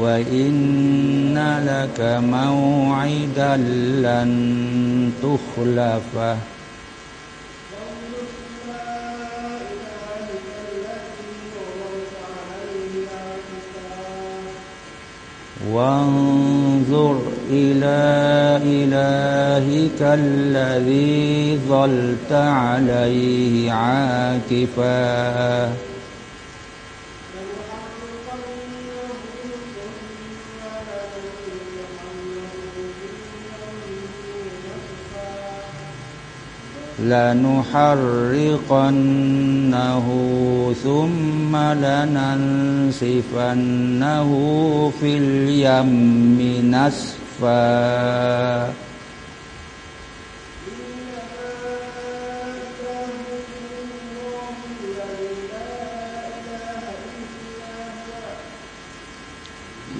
وإن لك موعدا لن تخلفه وانظر إلى إلهك الذي ظلت عليه عاكفاً. لنحرقنه ثم لننسفنه في اليم نسفا.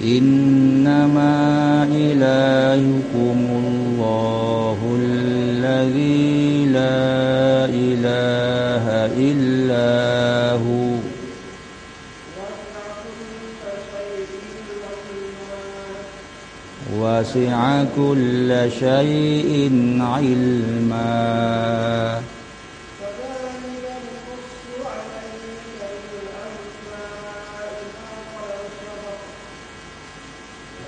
إنما إلهكم الله الذي لا إله إلا هو. وسع كل شيء علما.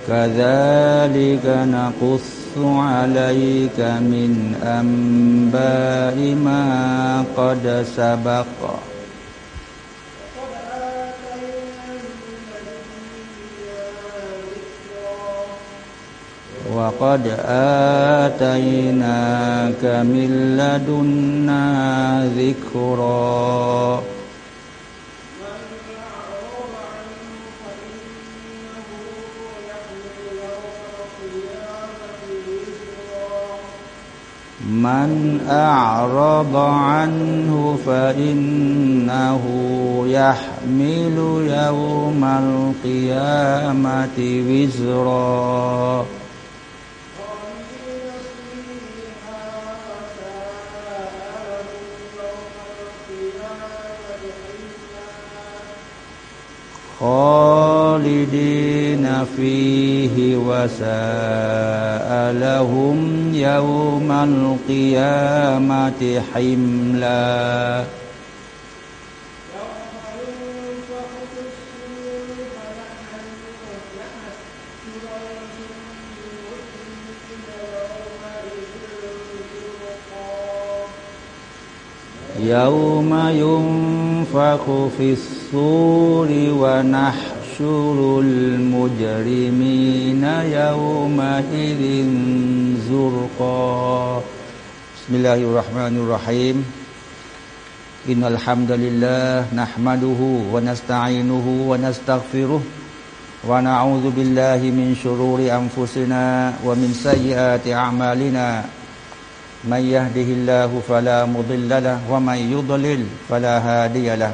كذلك نقص عليك من أنباء ما قد سبق. وقد آتيناك من لدنا ذكرًا. من أعرض عنه فإنه يحمل يوم القيامة وزرا. خالدين فيه وساء لهم يوم القيامة حملا. يوم ينفخ في الصور ونحشر المجرمين يومئذ زرقا. بسم الله الرحمن الرحيم. إن الحمد لله نحمده ونستعينه ونستغفره ونعوذ بالله من شرور أنفسنا ومن سيئات أعمالنا. من يهده الله فلا مضل له ومن يضلل فلا هادي له.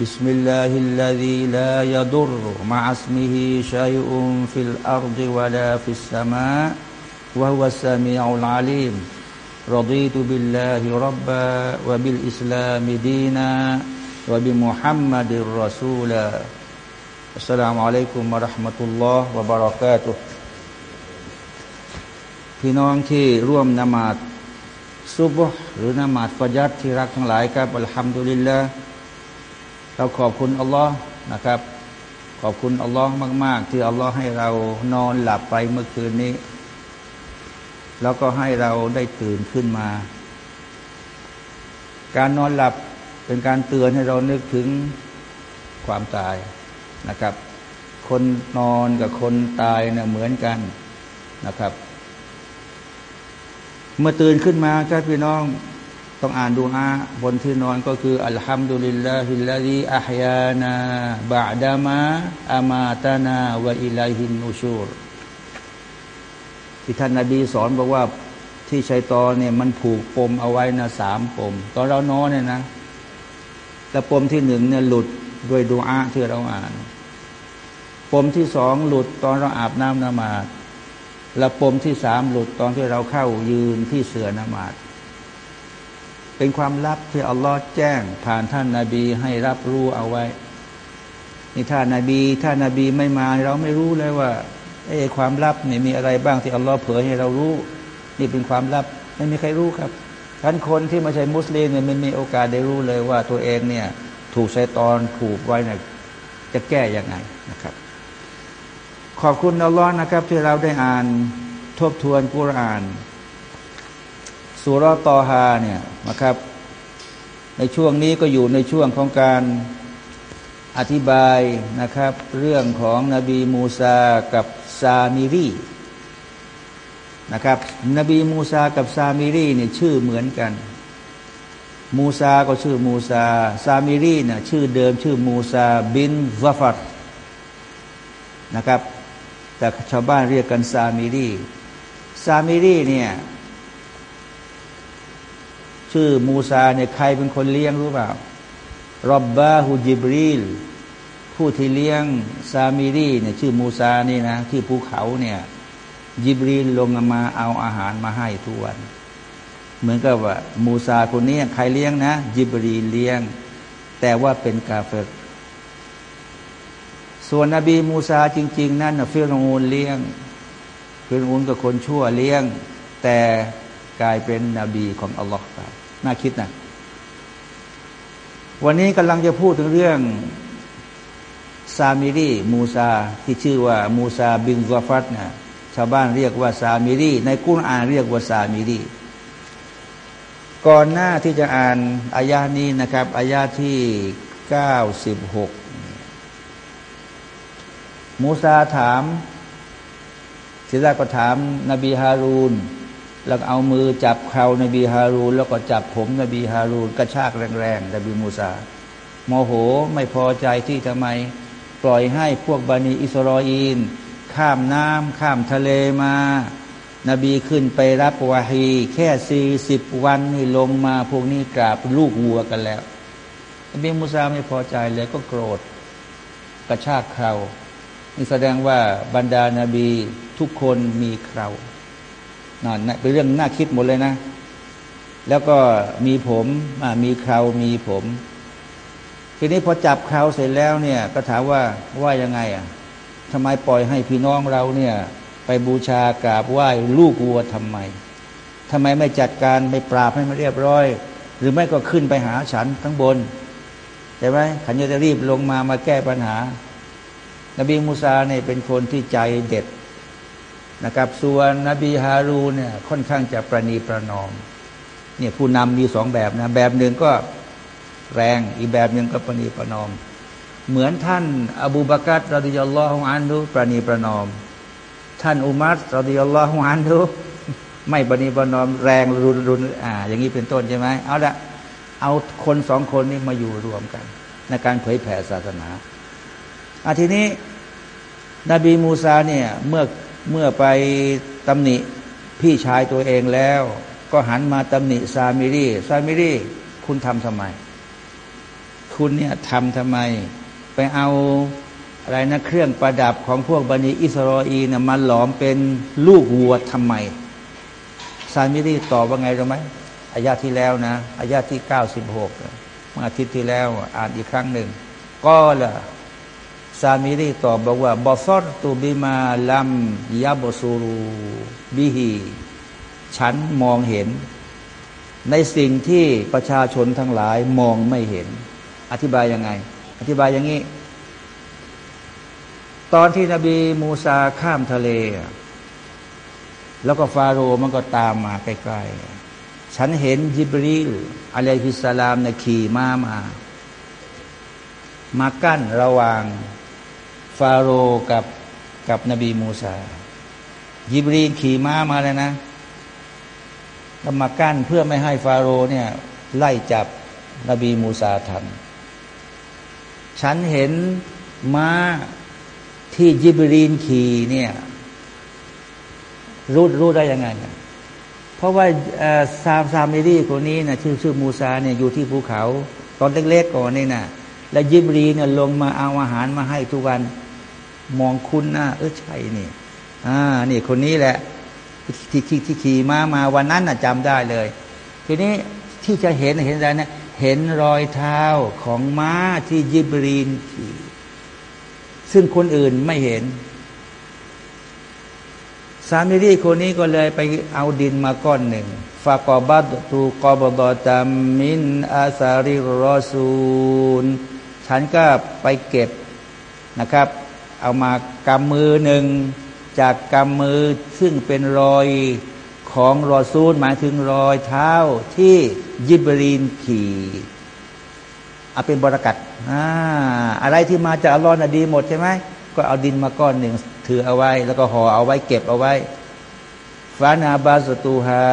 بسم الله الذي لا يضر مع اسمه شيء في الأرض ولا في السماء وهو السميع العليم رضيت بالله ربا وبالإسلام دينا وبمحمد رسولا السلام عليكم ورحمة الله وبركاته พี่น้องที่ร่วมนมาดซุบหรือนมาดฟยัดที่รักทั้งหลายครับอัลฮัมดุลิลละ เราขอบคุณอัลลอฮ์นะครับ ขอบคุณอัลลอฮ์มาก ๆ ที่อัลลอฮ์ให้เรานอนหลับไปเมื่อคืนนี้ แล้วก็ให้เราได้ตื่นขึ้นมา การนอนหลับเป็นการเตือนให้เรานึกถึงความตายนะครับ คนนอนกับคนตายเนะ่ยเหมือนกันนะครับ เมื่อตื่นขึ้นมาครับพี่น้อง ต้องอ่านดูอาบนที่นอนก็คืออัลฮัมดุลิลลาฮิลลาฮิอัฮยานาบะดามะอามาตานาวะอิลัยฮินนูชูรที่ท่านนาบีสอนบอกว่าที่ชัยตอนเนี่ยมันผูกปมเอาไว้นะสามปม ตอนเรานอนเนี่ยนะแต่ปมที่หนึ่งเนี่ยหลุดด้วยดูอาที่เราอ่าน ปมที่สองหลุดตอนเราอาบน้ำนมาดและปมที่สามหลุดตอนที่เราเข้ายืนที่เสือนมาด เป็นความลับที่อัลลอฮ์แจ้ง ผ่านท่านนาบีให้รับรู้เอาไว้นี่ถ้านาบีถ้านาบีไม่มาเราไม่รู้เลยว่าเอความลับนี่มีอะไรบ้างที่อัลลอฮ์เผยให้เรารู้ นี่เป็นความลับไม่มีใครรู้ครับท่านคนที่ไม่ใช่มุสลิมเนี่ยไม่มีโอกาสได้รู้เลยว่าตัวเองเนี่ยถูกใช้ตอนผูกไว้เนี่ยจะแก้ยังไงนะครับ ขอบคุณอัลลอฮ์นะครับ ที่เราได้อ่านทบทวนกุรอาน สุรตอฮาเนี่ยนะครับ ในช่วงนี้ก็อยู่ในช่วงของการอธิบายนะครับ เรื่องของนบีมูซากับซามิรีนะครับ นบีมูซากับซามิรีเนี่ยชื่อเหมือนกัน มูซาก็ชื่อมูซาซามิรีเนี่ยชื่อเดิมชื่อมูซาบินซาฟัดนะครับ แต่ชาวบ้านเรียกกันซามิรีซามิรีเนี่ย ชื่อมูซาเนี่ยใครเป็นคนเลี้ยงรู้เปล่าربّاه جبريلผู้ที่เลี้ยงซามิรีเนี่ยชื่อมูซานี่นะที่ภูเขาเนี่ยยิบรีลลงมาเอาอาหารมาให้ทุกวัน เหมือนกับว่ามูซาคนนี้ใครเลี้ยงนะยิบรีลเลี้ยง แต่ว่าเป็นกาเฟรส่วนนบีมูซาจริง ๆ นั่นฟิรอูนเลี้ยงฟิรอูนกับคนชั่วเลี้ยง แต่กลายเป็นนบีของอัลลอฮ์ไป น่าคิดนะวันนี้กำลังจะพูดถึงเรื่องซามิรีมูซาที่ชื่อว่ามูซาบินซาฟัตนะชาวบ้านเรียกว่าซามิรีในกุณอ่านเรียกว่าซามิรีก่อนหน้าที่จะอ่านอายานี้นะครับอายาที่เก้าสิบหกมูซาถามศิลาก็ถามนบีฮารูน แล้วเอามือจับเข่านบีฮารูนแล้วก็จับผมนบีฮารูนกระชากแรงๆนบีมูซาโมโหไม่พอใจที่ทำไม ปล่อยให้พวกบานีอิสรออีน ข้ามน้ำข้ามทะเลมา นบีขึ้นไปรับวาฮีแค่สี่สิบวันนี่ลงมาพวกนี้กราบลูกวัวกันแล้ว นบีมูซาไม่พอใจเลยก็โกรธ กระชากเขานี่แสดงว่าบรรดานาบีทุกคนมีเขา นั่นเป็นเรื่องน่าคิดหมดเลยนะ แล้วก็มีผมมีคราวมีผม ทีนี้พอจับคราวเสร็จแล้วเนี่ย ก็ถามว่าว่ายังไงอะทำไมปล่อยให้พี่น้องเราเนี่ย ไปบูชากราบไหว้ลูกวัวทำไมทำไมไม่จัดการไม่ปราบให้มันเรียบร้อย หรือไม่ก็ขึ้นไปหาฉันทั้งบนใช่ไหมขันจะรีบลงมามาแก้ปัญหา นบีมูซาเนี่ยเป็นคนที่ใจเด็ด นะครับ ส่วนนบีฮารูเนี่ยค่อนข้างจะประนีประนอมเนี่ยผู้นำมีสองแบบนะ แบบหนึ่งก็แรงอีกแบบหนึ่งก็ประนีประนอม เหมือนท่าน อบูบากัตรดิยัลลอฮุอันดุประนีประนอม ท่านอุมัรรดิยัลลอฮุอันดุไม่ประนีประนอม แรงรุนรุนอ่า อย่างนี้เป็นต้นใช่ไหมเอาละเอาคนสองคนนี้มาอยู่รวมกัน ในการเผยแผ่ศาสนาอาทีนี้ นบีมูซาเนี่ยเมื่อ เมื่อไปตำหนิพี่ชายตัวเองแล้ว ก็หันมาตำหนิซามิรีซามิรีคุณทำทำไม คุณเนี่ยทำทำไม ไปเอาอะไรนะเครื่องประดับของพวกบันิอิสรออีนะมาหลอมเป็นลูกวัวทำไมซามิรีตอบว่าไงรู้ไหมอายาที่แล้วนะอายาที่เก้าสิบหกเมื่ออาทิตย์ที่แล้ว อ่านอีกครั้งหนึ่งก็ละ ซามิรีตอบบอกว่าบอฟอรตูบิมาลัมยาบสูรูบิฮีฉันมองเห็น ในสิ่งที่ประชาชนทั้งหลายมองไม่เห็น อธิบายยังไง อธิบายอย่างนี้ ตอนที่นบีมูซาข้ามทะเล แล้วก็ฟาโรห์มันก็ตามมาใกล้ๆฉันเห็นยิบรีลอะลัยฮิสสลามในขี่ม้ามามากั้นระหว่าง ฟาโรกับกับนบีมูซายิบรีนขี่ม้ามาเลยนะแล้วมากั้นเพื่อไม่ให้ฟาโรเนี่ยไล่จับนบีมูซาทัน ฉันเห็นม้าที่ยิบรีนขี่เนี่ยรู้รู้ได้ยังไง เพราะว่าซามซามิรีคนนี้นะชื่อชื่อมูซาเนี่ยอยู่ที่ภูเขา ตอนเล็กๆก่อนนี่นะแล้วยิบรีเนี่ยลงมาเอาอาหารมาให้ทุกวัน มองคุณนะเออใช่นี่ อ่า นี่คนนี้แหละ ที่ที่ที่ขี่ม้ามาวันนั้นน่ะจำได้เลย ทีนี้ที่จะเห็นเห็นอะไรเนี่ยเห็นรอยเท้าของม้าที่ยิบรีนขี่ซึ่งคนอื่นไม่เห็น สามีรีคนนี้ก็เลยไปเอาดินมาก้อนหนึ่งฟากอบัตตูกอบดอตามินอาซาริรอซูล ฉันก็ไปเก็บนะครับ เอามากำมือหนึ่งจากกำมือซึ่งเป็นรอยของรอซูลหมายถึงรอยเท้าที่ยิบรีนขี่เอาเป็นบรากัดอ่าอะไรที่มาจากอัลลอฮ์น่ะดีหมดใช่ไหมก็เอาดินมาก้อนหนึ่งถือเอาไว้ แล้วก็ห่อเอาไว้เก็บเอาไว้ฟานาบาสตูฮา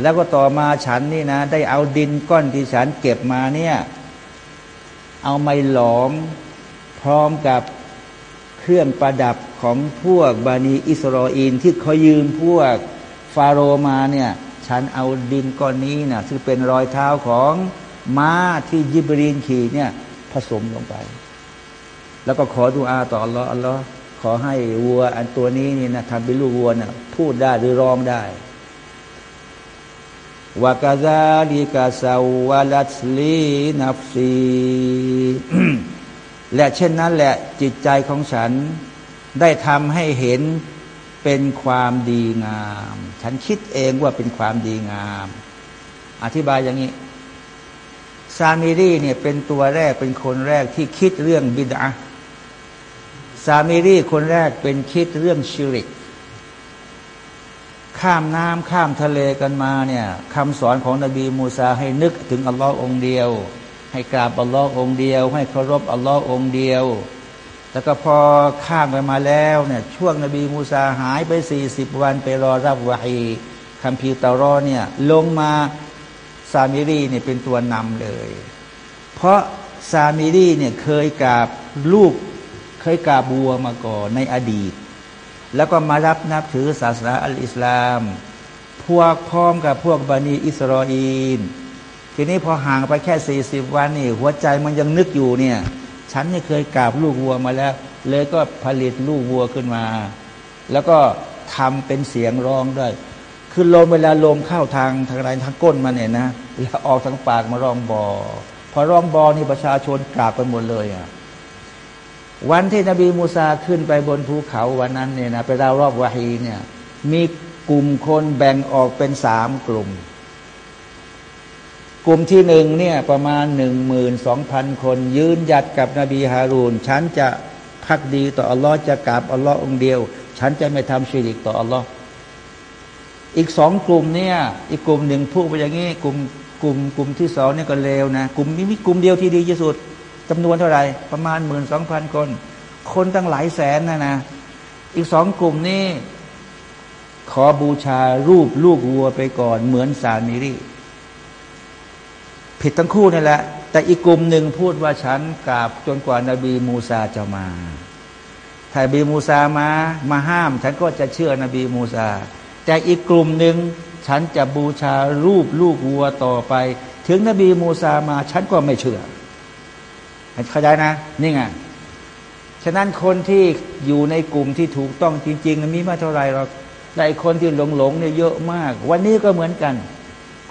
แล้วก็ต่อมาฉันนี่นะ ได้เอาดินก้อนที่ฉันเก็บมาเนี่ย เอาไม้หลอม พร้อมกับ เครื่องประดับของพวกบานีอิสราเอลที่เขายืมพวกฟาโรมาเนี่ยฉันเอาดินก้อนนี้นะซึ่งเป็นรอยเท้าของม้าที่ยิบรีนขี่เนี่ยผสมลงไป แล้วก็ขอดูอาต่ออัลลอฮ์อัลลอฮ์ขอให้วัว อันตัวนี้นี่นะทำเป็นลูกวัวนะ่ะพูดได้หรือร้องได้วากาซาลิกาซาวาลัสลีนับซี และเช่นนั้นแหละจิตใจของฉันได้ทำให้เห็นเป็นความดีงาม ฉันคิดเองว่าเป็นความดีงาม อธิบายอย่างนี้ ซามิรีเนี่ยเป็นตัวแรกเป็นคนแรกที่คิดเรื่องบิดาซามิรีคนแรกเป็นคิดเรื่องชิริก ข้ามน้ำข้ามทะเลกันมาเนี่ยคำสอนของนบีมูซาให้นึกถึงอัลลอฮ์องเดียว ให้กราบอัลลอฮ์องเดียว ให้เคารพอัลลอฮ์องเดียว แล้วก็พอข้ามไปมาแล้วเนี่ยช่วงนบีมูซาหายไปสี่สิบวันไปรอรับวะฮีคัมภีร์ตารอเนี่ยลงมาซามิรีเนี่ยเป็นตัวนำเลย เพราะซามิรีเนี่ยเคยกราบลูกเคยกราบบัวมาก่อนในอดีต แล้วก็มารับนับถือศาสนาอัลอิสลาม พวกพร้อมกับพวกบันีอิสราเอล ทีนี้พอห่างไปแค่สี่สิบวันนี่ หัวใจมันยังนึกอยู่เนี่ย ฉันนี่เคยกราบลูกวัวมาแล้ว เลยก็ผลิตลูกวัวขึ้นมา แล้วก็ทำเป็นเสียงร้องด้วย คือลมเวลาลมเข้าทางทางไรทางก้นมาเนี่ยนะแล้วออกทางปากมาร้องบอ พอร้องบอนี่ประชาชนกราบไปหมดเลยอะวันที่นบีมูซาขึ้นไปบนภูเขาวันนั้นเนี่ยนะไปราวรอบวาฮีเนี่ยมีกลุ่มคนแบ่งออกเป็นสามกลุ่ม กลุ่มที่หนึ่งเนี่ยประมาณหนึ่งหมื่นสองพันคน ยืนหยัดกับนบีฮารูนฉันจะพักดีต่ออัลลอฮ์จะกราบอัลลอฮ์องเดียว ฉันจะไม่ทำชีริกต่ออัลลอฮ์อีกสองกลุ่มเนี่ยอีกกลุ่มหนึ่งพูดไปอย่างนี้กลุ่มกลุ่มกลุ่มที่สองเนี่ยก็เลวนะกลุ่มนี้มีกลุ่มเดียวที่ดีที่สุดจำนวนเท่าไหร่ประมาณหมื่นสองพันคน คนตั้งหลายแสนนะนะอีกสองกลุ่มนี้ ขอบูชารูปลูกวัวไปก่อนเหมือนสามีรี ผิดทั้งคู่นี่แหละ แต่อีกกลุ่มหนึ่งพูดว่าฉันกราบจนกว่านาบีมูซาจะมาถ้าบีมูซามามาห้าม ฉันก็จะเชื่อนบีมูซา แต่อีกกลุ่มหนึ่งฉันจะบูชารูปลูกวัวต่อไป ถึงนบีมูซามา ฉันก็ไม่เชื่อเข้าใจนะ นี่ไงฉะนั้นคนที่อยู่ในกลุ่มที่ถูกต้องจริง ๆ มีมาเท่าไรหรอกแต่คนที่หลงๆเนี่ยเยอะมาก วันนี้ก็เหมือนกัน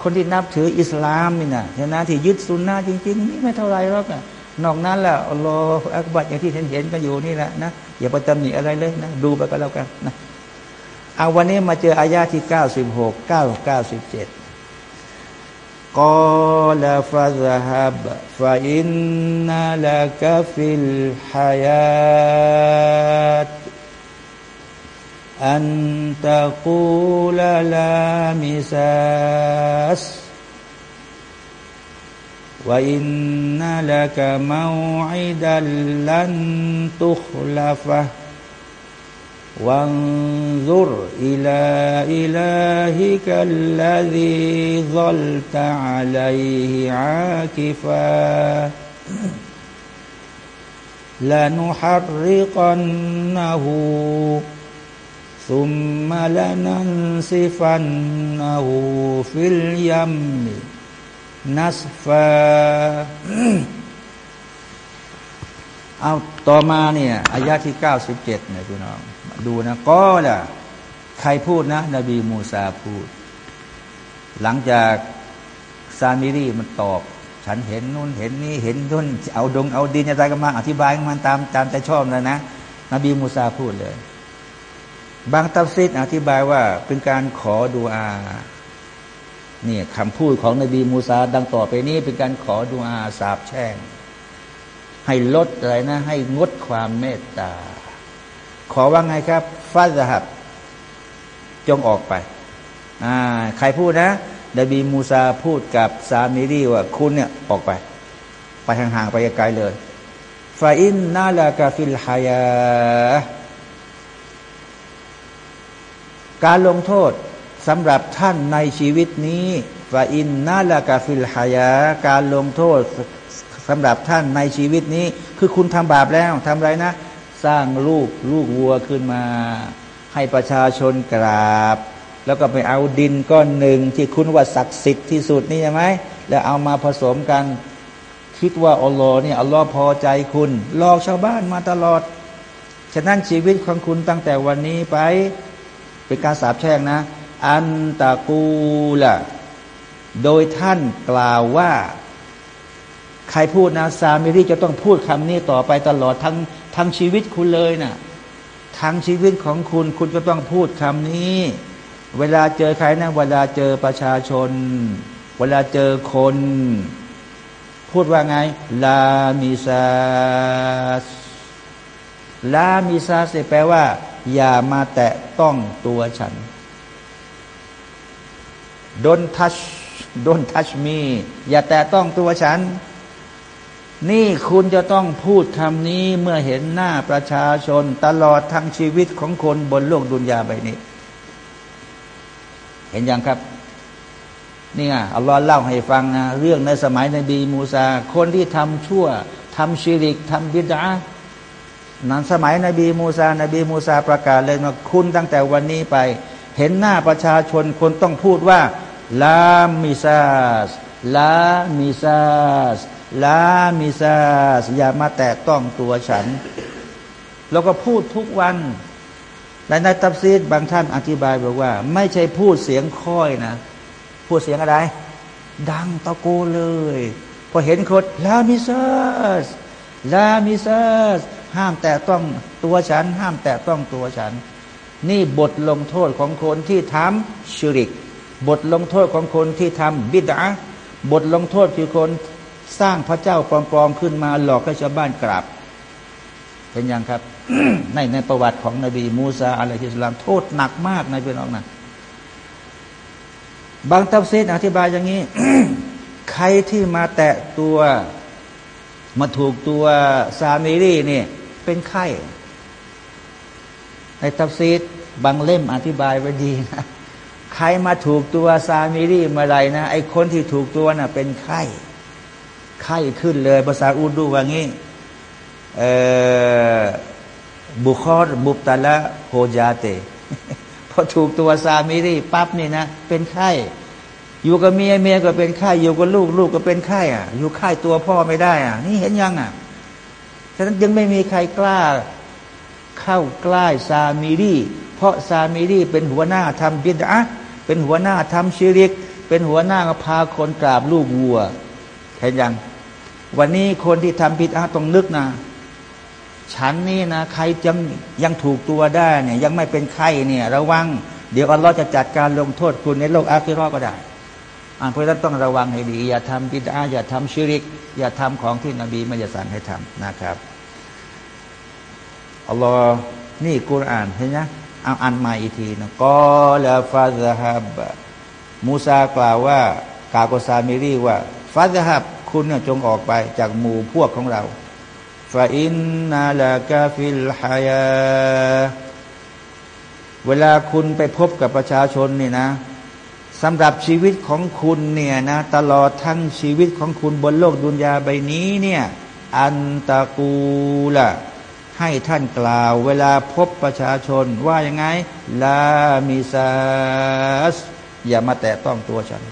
คนที่นับถืออิสลามนี่นะฉะนั้นที่ยึดสุนนะจริง ๆ นี่ไม่เท่าไรหรอกอะนอกนั้นแหละอัลลอฮฺอักบัดอย่างที่เห็นเห็นกันอยู่นี่แหละนะอย่าไปตำหนิอะไรเลยนะดูไปก็แล้วกันนะเอาวันนี้มาเจออายาที่เก้าสิบหกเก้าเก้าสิบเจ็ดกอลาฟาซาฮับฟาอินนาลากฟิลฮายาต أن تقول لا مساس. وإن لك موعدا لن تخلفه. وانظر إلى إلهك الذي ظلت عليه عاكفا. لنحرقنه ซุมมาลนันซิฟันهُ في اليم نسفاเอาต่อมาเนี่ยอายะที่เก้าสิบเนี่ยพี่น้องดูนะقال ใครพูดนะ นบีมูซาพูด หลังจากซามิรีมันตอบ ฉันเห็นนู่นเห็นนี่เห็นนู่นเอาดงเอาดินอะไรกันมาอธิบายมันตามตามใจชอบเลยนะ นบีมูซาพูดเลย บางตัฟซิดอธิบายว่าเป็นการขอดูอาเนี่ยคำพูดของนบีมูซาดังต่อไปนี้ เป็นการขอดูอาสาบแช่ง ให้ลดอะไรนะ ให้งดความเมตตา ขอว่าไงครับฟาซหับ จงออกไปอ่าใครพูดนะนบีมูซาพูดกับซามิรีว่าคุณเนี่ยออกไป ไปห่างๆไปไกลเลยفإن لك في الحياة การลงโทษสำหรับท่านในชีวิตนี้فإن لك في الحياةการลงโทษสำหรับท่านในชีวิตนี้ คือคุณทำบาปแล้วทำไรนะ สร้างลูกลูกวัวขึ้นมา ให้ประชาชนกราบ แล้วก็ไปเอาดินก้อนหนึ่งที่คุณว่าศักดิ์สิทธิ์ที่สุดนี่ใช่ไหมแล้วเอามาผสมกัน คิดว่าอัลลอฮ์เนี่ยอัลลอฮ์พอใจคุณหลอกชาวบ้านมาตลอด ฉะนั้นชีวิตของคุณตั้งแต่วันนี้ไป เป็นการสาบแช่งนะ อันตะกูละโดยท่านกล่าวว่า ใครพูดนะซามิรีจะต้องพูดคำนี้ต่อไปตลอดทั้งทั้งชีวิตคุณเลยนะทั้งชีวิตของคุณคุณก็ต้องพูดคำนี้ เวลาเจอใครนะเวลาเจอประชาชน เวลาเจอคน พูดว่าไง ลามิซาสลามิซาสแปลว่า อย่ามาแตะต้องตัวฉัน don't touch don't touch me อย่าแตะต้องตัวฉัน นี่คุณจะต้องพูดคำนี้เมื่อเห็นหน้าประชาชนตลอดทั้งชีวิตของคนบนโลกดุนยาใบนี้ เห็นยังครับนี่ไงอัลลอฮ์เล่าให้ฟังนะเรื่องในสมัยนบีมูซา คนที่ทำชั่วทำชิริกทำบิดา นั้นสมัยนบีมูซา นบีมูซาประกาศเลยว่าคุณตั้งแต่วันนี้ไป เห็นหน้าประชาชนคนต้องพูดว่าลามิซาสลามิซาสลามิซาสอย่ามาแตะต้องตัวฉัน แล้วก็พูดทุกวันและในตับซีดบางท่านอธิบายบอกว่า ไม่ใช่พูดเสียงค่อยนะ พูดเสียงอะไร ดังตะโกเลย พอเห็นคนลามิซาสลามิซาส ห้ามแตะต้องตัวฉัน ห้ามแตะต้องตัวฉัน นี่บทลงโทษของคนที่ทำชิริก บทลงโทษของคนที่ทำบิดาบทลงโทษคือคนสร้างพระเจ้าปลอมๆขึ้นมาหลอกให้ชาวบ้านกราบเป็นยังครับ ในในประวัติของนบีมูซาعليه السلامโทษหนักมากในพี่น้องนะบางตัฟซีรอธิบายอย่างนี้ ใครที่มาแตะตัวมาถูกตัวซามิรีเนี่ย เป็นไข้ ในตัฟซีรบางเล่มอธิบายไว้ดีนะใครมาถูกตัวซามิรีเมื่อไรนะ ไอ้คนที่ถูกตัวน่ะ เป็นไข้ ไข้ขึ้นเลยภาษาอูดูว่างี้บุคอรบุบตาละโฮจาเตพอถูกตัวซามิรีปั๊บนี่นะ เป็นไข้อยู่กับเมียเมียก็เป็นไข้อยู่กับลูกลูกก็เป็นไข้อะ อยู่ไข้ตัวพ่อไม่ได้อะ นี่เห็นยังอะ ฉะนั้นยังไม่มีใครกล้าเข้าใกล้ซามิรีเพราะซามิรีเป็นหัวหน้าทำบิดอะเป็นหัวหน้าทำชิริก เป็นหัวหน้าพาคนกราบลูกวัวเห็นยัง วันนี้คนที่ทำผิดอะต้องนึกนะฉันนี่นะใครยังยังถูกตัวได้เนี่ยยังไม่เป็นไข้เนี่ยระวัง เดี๋ยวอัลลอฮ์จะจัดการลงโทษคุณในโลกอาคิรอก็ได้านเพราะฉะนั้นต้องระวังให้ดี อย่าทำบิดาอย่าทำชิริก อย่าทำของที่นบีไม่จะสั่งให้ทำนะครับอัลลอฮ์นี่กุรอานเห็นไหมเอาอ่านมาอีกทีนะقال فاذهبมูซากล่าวว่ากากซามิรีว่าฟาซาฮับคุณเนี่ยจงออกไปจากหมู่พวกของเราفإن لك في الحياةเวลาคุณไปพบกับประชาชนนี่นะ สำหรับชีวิตของคุณเนี่ยนะตลอดทั้งชีวิตของคุณบนโลกดุนยาใบนี้เนี่ย أنตะกูละให้ท่านกล่าว เวลาพบประชาชนว่ายังไง ลามิซาสอย่ามาแตะต้องตัวฉัน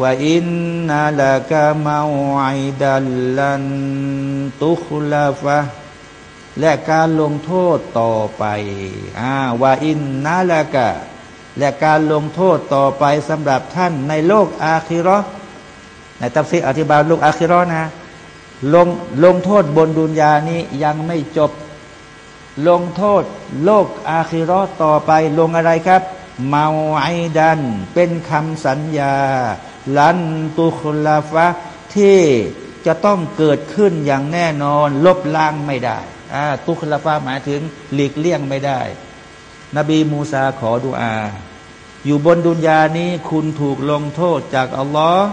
ว่าอินนาลากามาไอดัลลันตุคลาฟะและการลงโทษต่อไปอ่าว่าอินนาลากะ และการลงโทษต่อไปสำหรับท่านในโลกอาคิรอในตัฟซีรอธิบายโลกอาคิรอนะลงลงโทษบนดุนยานี้ยังไม่จบ ลงโทษโลกอาคิรอต่อไปลงอะไรครับموعدا เป็นคำสัญญา لن تخلفที่จะต้องเกิดขึ้นอย่างแน่นอน ลบล้างไม่ได้تخلفหมายถึงหลีกเลี่ยงไม่ได้ นบีมูซาขอดุอา อยู่บนดุนยานี้คุณถูกลงโทษจากอัลลอฮ์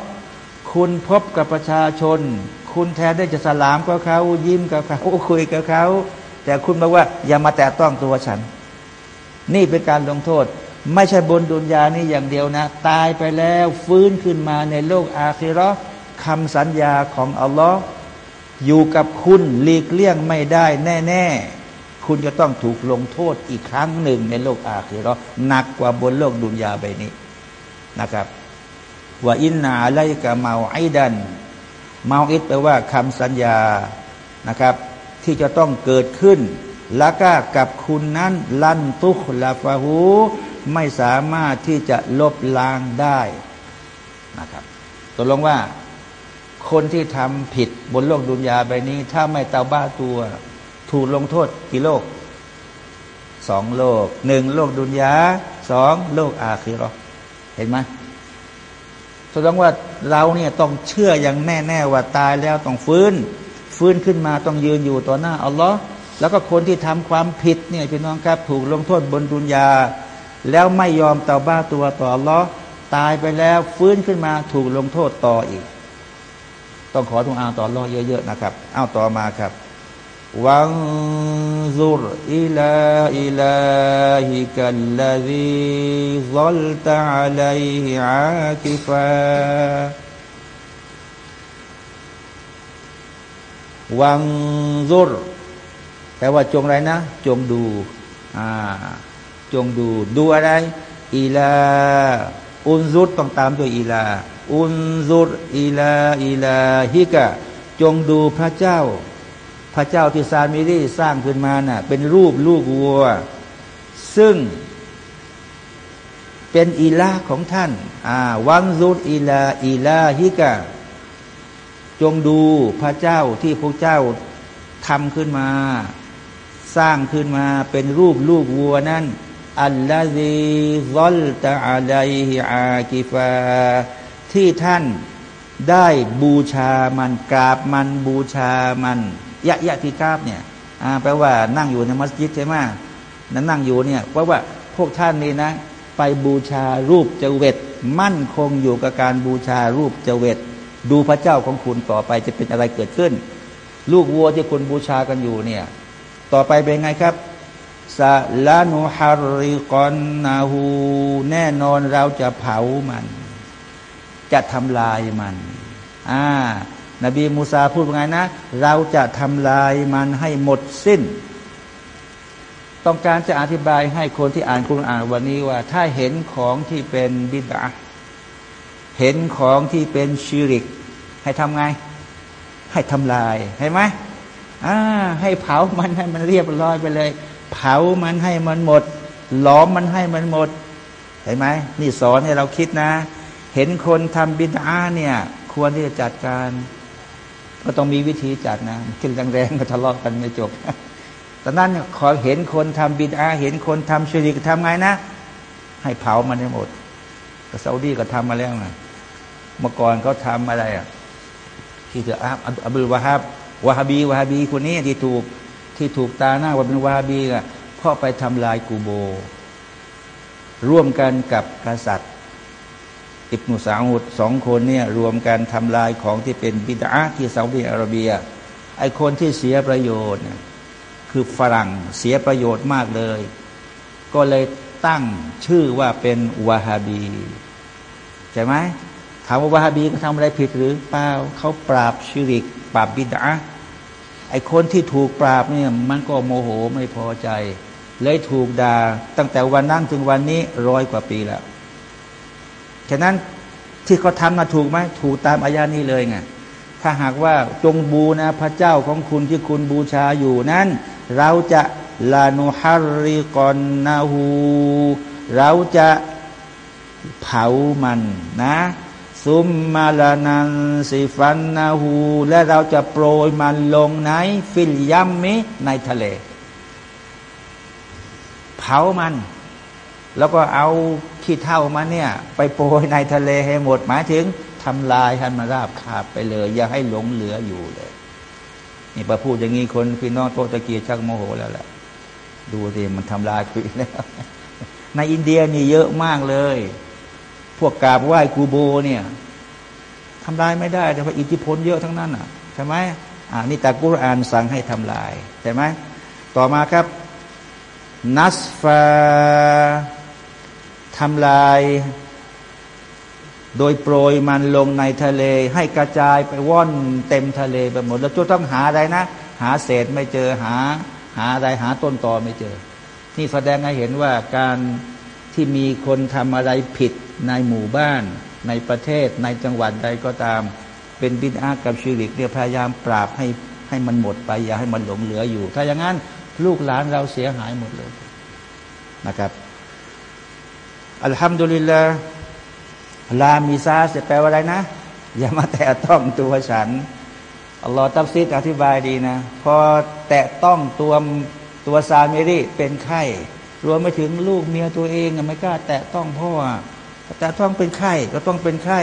คุณพบกับประชาชน คุณแทนได้จะสลามกับเขา ยิ้มกับเขาคุยกับเขา แต่คุณบอกว่า อย่ามาแตะต้องตัวฉัน นี่เป็นการลงโทษ ไม่ใช่บนดุนยานี้อย่างเดียวนะ ตายไปแล้วฟื้นขึ้นมาในโลกอาคิรอคำสัญญาของอัลลอฮ์อยู่กับคุณหลีกเลี่ยงไม่ได้แน่ ๆ คุณจะต้องถูกลงโทษอีกครั้งหนึ่งในโลกอาคิรอหนักกว่าบนโลกดุนยาใบนี้นะครับว่าอินนาไลกะเมาไอดัน เมาอิดแปลว่าคำสัญญานะครับ ที่จะต้องเกิดขึ้น แล้วก็กับคุณนั้น ลันตุคลาฟาหู ไม่สามารถที่จะลบล้างได้นะครับตกลงว่าคนที่ทำผิดบนโลกดุนยาใบนี้ ถ้าไม่เตาบ้าตัว ถูกลงโทษกี่โลกสองโลกหนึ่งโลกดุนยาสองโลกอาคีรอเห็นไหมแสดงว่าเราเนี่ยต้องเชื่ออย่างแน่แน่ว่าตายแล้วต้องฟื้น ฟื้นขึ้นมาต้องยืนอยู่ต่อหน้าอัลลอฮ์แล้วก็คนที่ทำความผิดเนี่ยพี่น้องครับถูกลงโทษบนดุนยา แล้วไม่ยอมต่อบ้าตัวต่ออัลลอฮ์ตายไปแล้วฟื้นขึ้นมาถูกลงโทษต่ออีก ต้องขอดุอาต่ออัลลอฮ์เยอะๆนะครับ เอาต่อมาครับ وانظر إلى إلهك الذي ظلت عليه عاكفا وانظرแปลว่าจงอะไรนะ จงดูอ่าจงดู ดูอะไร إلى อุนซุรต้องตามด้วยอิลา อุนซุรอิลาอิลาฮิกะ จงดูพระเจ้า พระเจ้าที่ซามิรีสร้างขึ้นมาน่ะ เป็นรูปลูกวัว ซึ่งเป็นอีลาของท่านอ่าวังซุดอีลาอีลาฮิกะจงดูพระเจ้าที่พระเจ้าทำขึ้นมา สร้างขึ้นมาเป็นรูปลูกวัวนั้นอัลลอฮีซอลตะอาลัยฮิอากิฟาที่ท่านได้บูชามันกราบมันบูชามัน ยะยะทีกาบเนี่ยแปลว่านั่งอยู่ในมัสยิดใช่ไหมนั่นนั่งอยู่เนี่ยเพราะว่าพวกท่านนี่นะ ไปบูชารูปเจเวตมั่นคงอยู่กับการบูชารูปเจเวตดูพระเจ้าของคุณต่อไปจะเป็นอะไรเกิดขึ้น ลูกวัวที่คุณบูชากันอยู่เนี่ย ต่อไปเป็นไงครับซาลานุฮาริกอนนาหูแน่นอนเราจะเผามัน จะทำลายมัน อ่า นบีมูซาพูดว่าไงนะ เราจะทำลายมันให้หมดสิ้น ต้องการจะอธิบายให้คนที่อ่านคุณอ่านวันนี้ว่า ถ้าเห็นของที่เป็นบิดาเห็นของที่เป็นชิริก ให้ทำไง ให้ทำลายเห็นไหมอ่าให้เผามันให้มันเรียบร้อยไปเลย เผามันให้มันหมดล้อมมันให้มันหมด เห็นไหมนี่สอนให้เราคิดนะ เห็นคนทำบิดาเนี่ย ควรที่จะจัดการ ก็ต้องมีวิธีจัดนะขึ้นแรงๆก็ทะเลาะกันไม่จบตอนนั้นขอเห็นคนทำบิดาเห็นคนทำชริกทำไงนะ ให้เผามันให้หมดก็ซาอุดีก็ทำมาแล้วนะเมื่อก่อนเขาทาอะไรอะที่จะอับอับดุลวาฮับวาฮบีวาฮบีคนนี้ที่ถูกที่ถูกตาหน้าว่าเป็นวาฮบีอะพ่อไปทำลายกูโบ ร่วมกันกับกษัตริย์ อิบนุสาอุดสองคนเนี่ยรวมกันทำลายของที่เป็นบิดาที่ซาอุดิอาระเบีย ไอคนที่เสียประโยชน์ คือฝรั่งเสียประโยชน์มากเลย ก็เลยตั้งชื่อว่าเป็นวาฮาบีใช่ไหมถามว่าวาฮาบีเขาทำอะไรผิดหรือเปล่าเขาปราบชิริก ปราบบิดาไอ้คนที่ถูกปราบเนี่ยมันก็โมโหไม่พอใจ เลยถูกดา่าตั้งแต่วันนั้นถึงวันนี้ร้อยกว่าปีแล้ว ฉะนั้นที่เขาทำมาถูกไหมถูกตามอายานี้เลยไงถ้าหากว่าจงบูนะพระเจ้าของคุณที่คุณบูชาอยู่นั้น เราจะลานุฮาริกอนนาหูเราจะเผามันนะซุมมาลานันสิฟันนาหูและเราจะโปรยมันลงในฟิลยัมมิในทะเล เผามัน แล้วก็เอาขี้เท่ามันเนี่ย ไปโปรยในทะเลให้หมดหมายถึงทำลายให้มันราบคาบไปเลย อย่าให้หลงเหลืออยู่เลย นี่พอพูดอย่างนี้คนพี่น้องโตตะเกียชักโมโหแล้วแหละดูสิมันทำลายคุยแล้วในอินเดียนี่เยอะมากเลย พวกกราบไหว้กูโบเนี่ยทำลายไม่ได้แต่ว่าอิทธิพลเยอะทั้งนั้นอะใช่ไหมอ่านี่แต่กุรอานสั่งให้ทำลายใช่ไหมต่อมาครับนัสฟา ทำลายโดยโปรยมันลงในทะเล ให้กระจายไปว่อนเต็มทะเลไปหมด แล้วจะต้องหาอะไรนะ หาเศษไม่เจอหา หาอะไรหาต้นตอไม่เจอ นี่แสดงให้เห็นว่าการที่มีคนทำอะไรผิดในหมู่บ้าน ในประเทศในจังหวัดใดก็ตาม เป็นบินอากับชิริกเนี่ยพยายามปราบให้ให้มันหมดไป อย่าให้มันหลงเหลืออยู่ ถ้าอย่างนั้นลูกหลานเราเสียหายหมดเลยนะครับ อัลฮัมดุลิลลาลามิซาจะแปลว่าอะไรนะ อย่ามาแตะต้องตัวฉันอัลลอฮ์ตัฟซิดอธิบายดีนะ พอแตะต้องตัวตัวซาเมรีเป็นไข้รวมไปถึงลูกเมียตัวเองไม่กล้าแตะต้องพ่อแต่ต้องเป็นไข้ก็ต้องเป็นไข้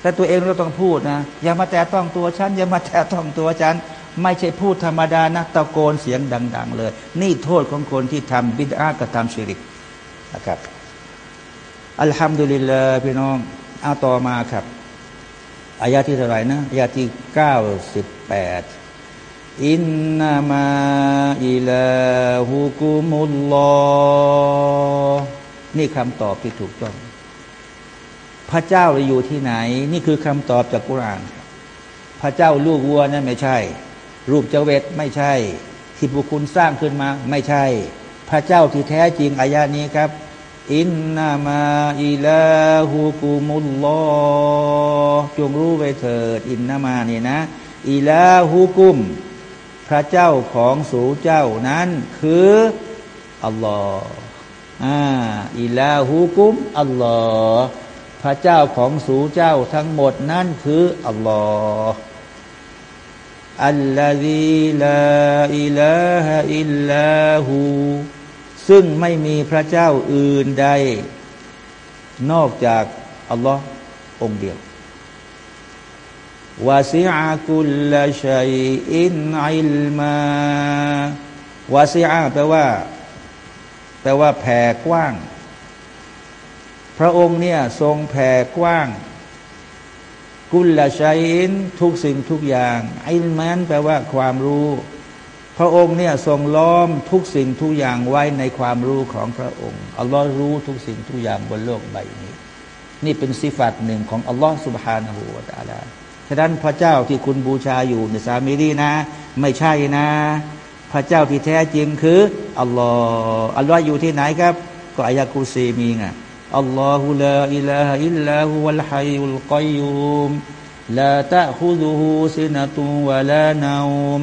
แต่ตัวเองเราต้องพูดนะ อย่ามาแตะต้องตัวฉัน อย่ามาแตะต้องตัวฉัน ไม่ใช่พูดธรรมดานะตะโกนเสียงดัง ๆ เลย นี่โทษของคนที่ทำบิดอากับทำชิริกนะครับ อัลฮัมดุลิลลาห์พี่น้องเอาต่อมาครับอายาที่เท่าไหร่นะอายาที่เก้าสิบแปดอินนามาอิลาฮุกุมุลลอนี่คำตอบที่ถูกต้อง พระเจ้าอยู่ที่ไหน นี่คือคำตอบจากกุรานพระเจ้าลูกวัวนั่นไม่ใช่ รูปเจว็ดไม่ใช่ ที่บุคคลสร้างขึ้นมา ไม่ใช่ พระเจ้าที่แท้จริงอายานี้ครับ إنما إلهكم الله จงรู้ไว้เถิด إنما นี่นะ إلهكم พระเจ้าของสูเจ้านั้น คืออัลลอฮ์อ่า إلهكم اللهฮ์พระเจ้าของสูเจ้าทั้งหมดนั้นคืออัลลอฮ์อัลลอฮีลาอิลาฮะอิลลาหู ซึ่งไม่มีพระเจ้าอื่นใด นอกจากอัลลอฮ์องเดียววาซิอากุลลชัยอินอิลมาวาซิอาแปลว่าแปลว่าแผ่กว้าง พระองค์เนี่ยทรงแผ่กว้าง กุลละชัยอินทุกสิ่งทุกอย่างอิลมันแปลว่าความรู้ พระองค์เนี่ยทรงล้อมทุกสิ่งทุกอย่างไว้ในความรู้ของพระองค์อัลลอฮ์รู้ทุกสิ่งทุกอย่างบนโลกใบนี้ นี่เป็นสิฟัตหนึ่งของอัลลอฮ์สุบฮานาหูวาตาลาฉะนั้นพระเจ้าที่คุณบูชาอยู่ในสามีดีนะ ไม่ใช่นะ พระเจ้าที่แท้จริงคืออัลลอฮ์อัลลอฮ์อยู่ที่ไหนครับก็อายะคูซีมีไงอัลลอฮุลาอิลาอิลลาฮุวัลฮัยุลกัยยุมลาตะฮุดูฮูซินะตุวะลานาอุม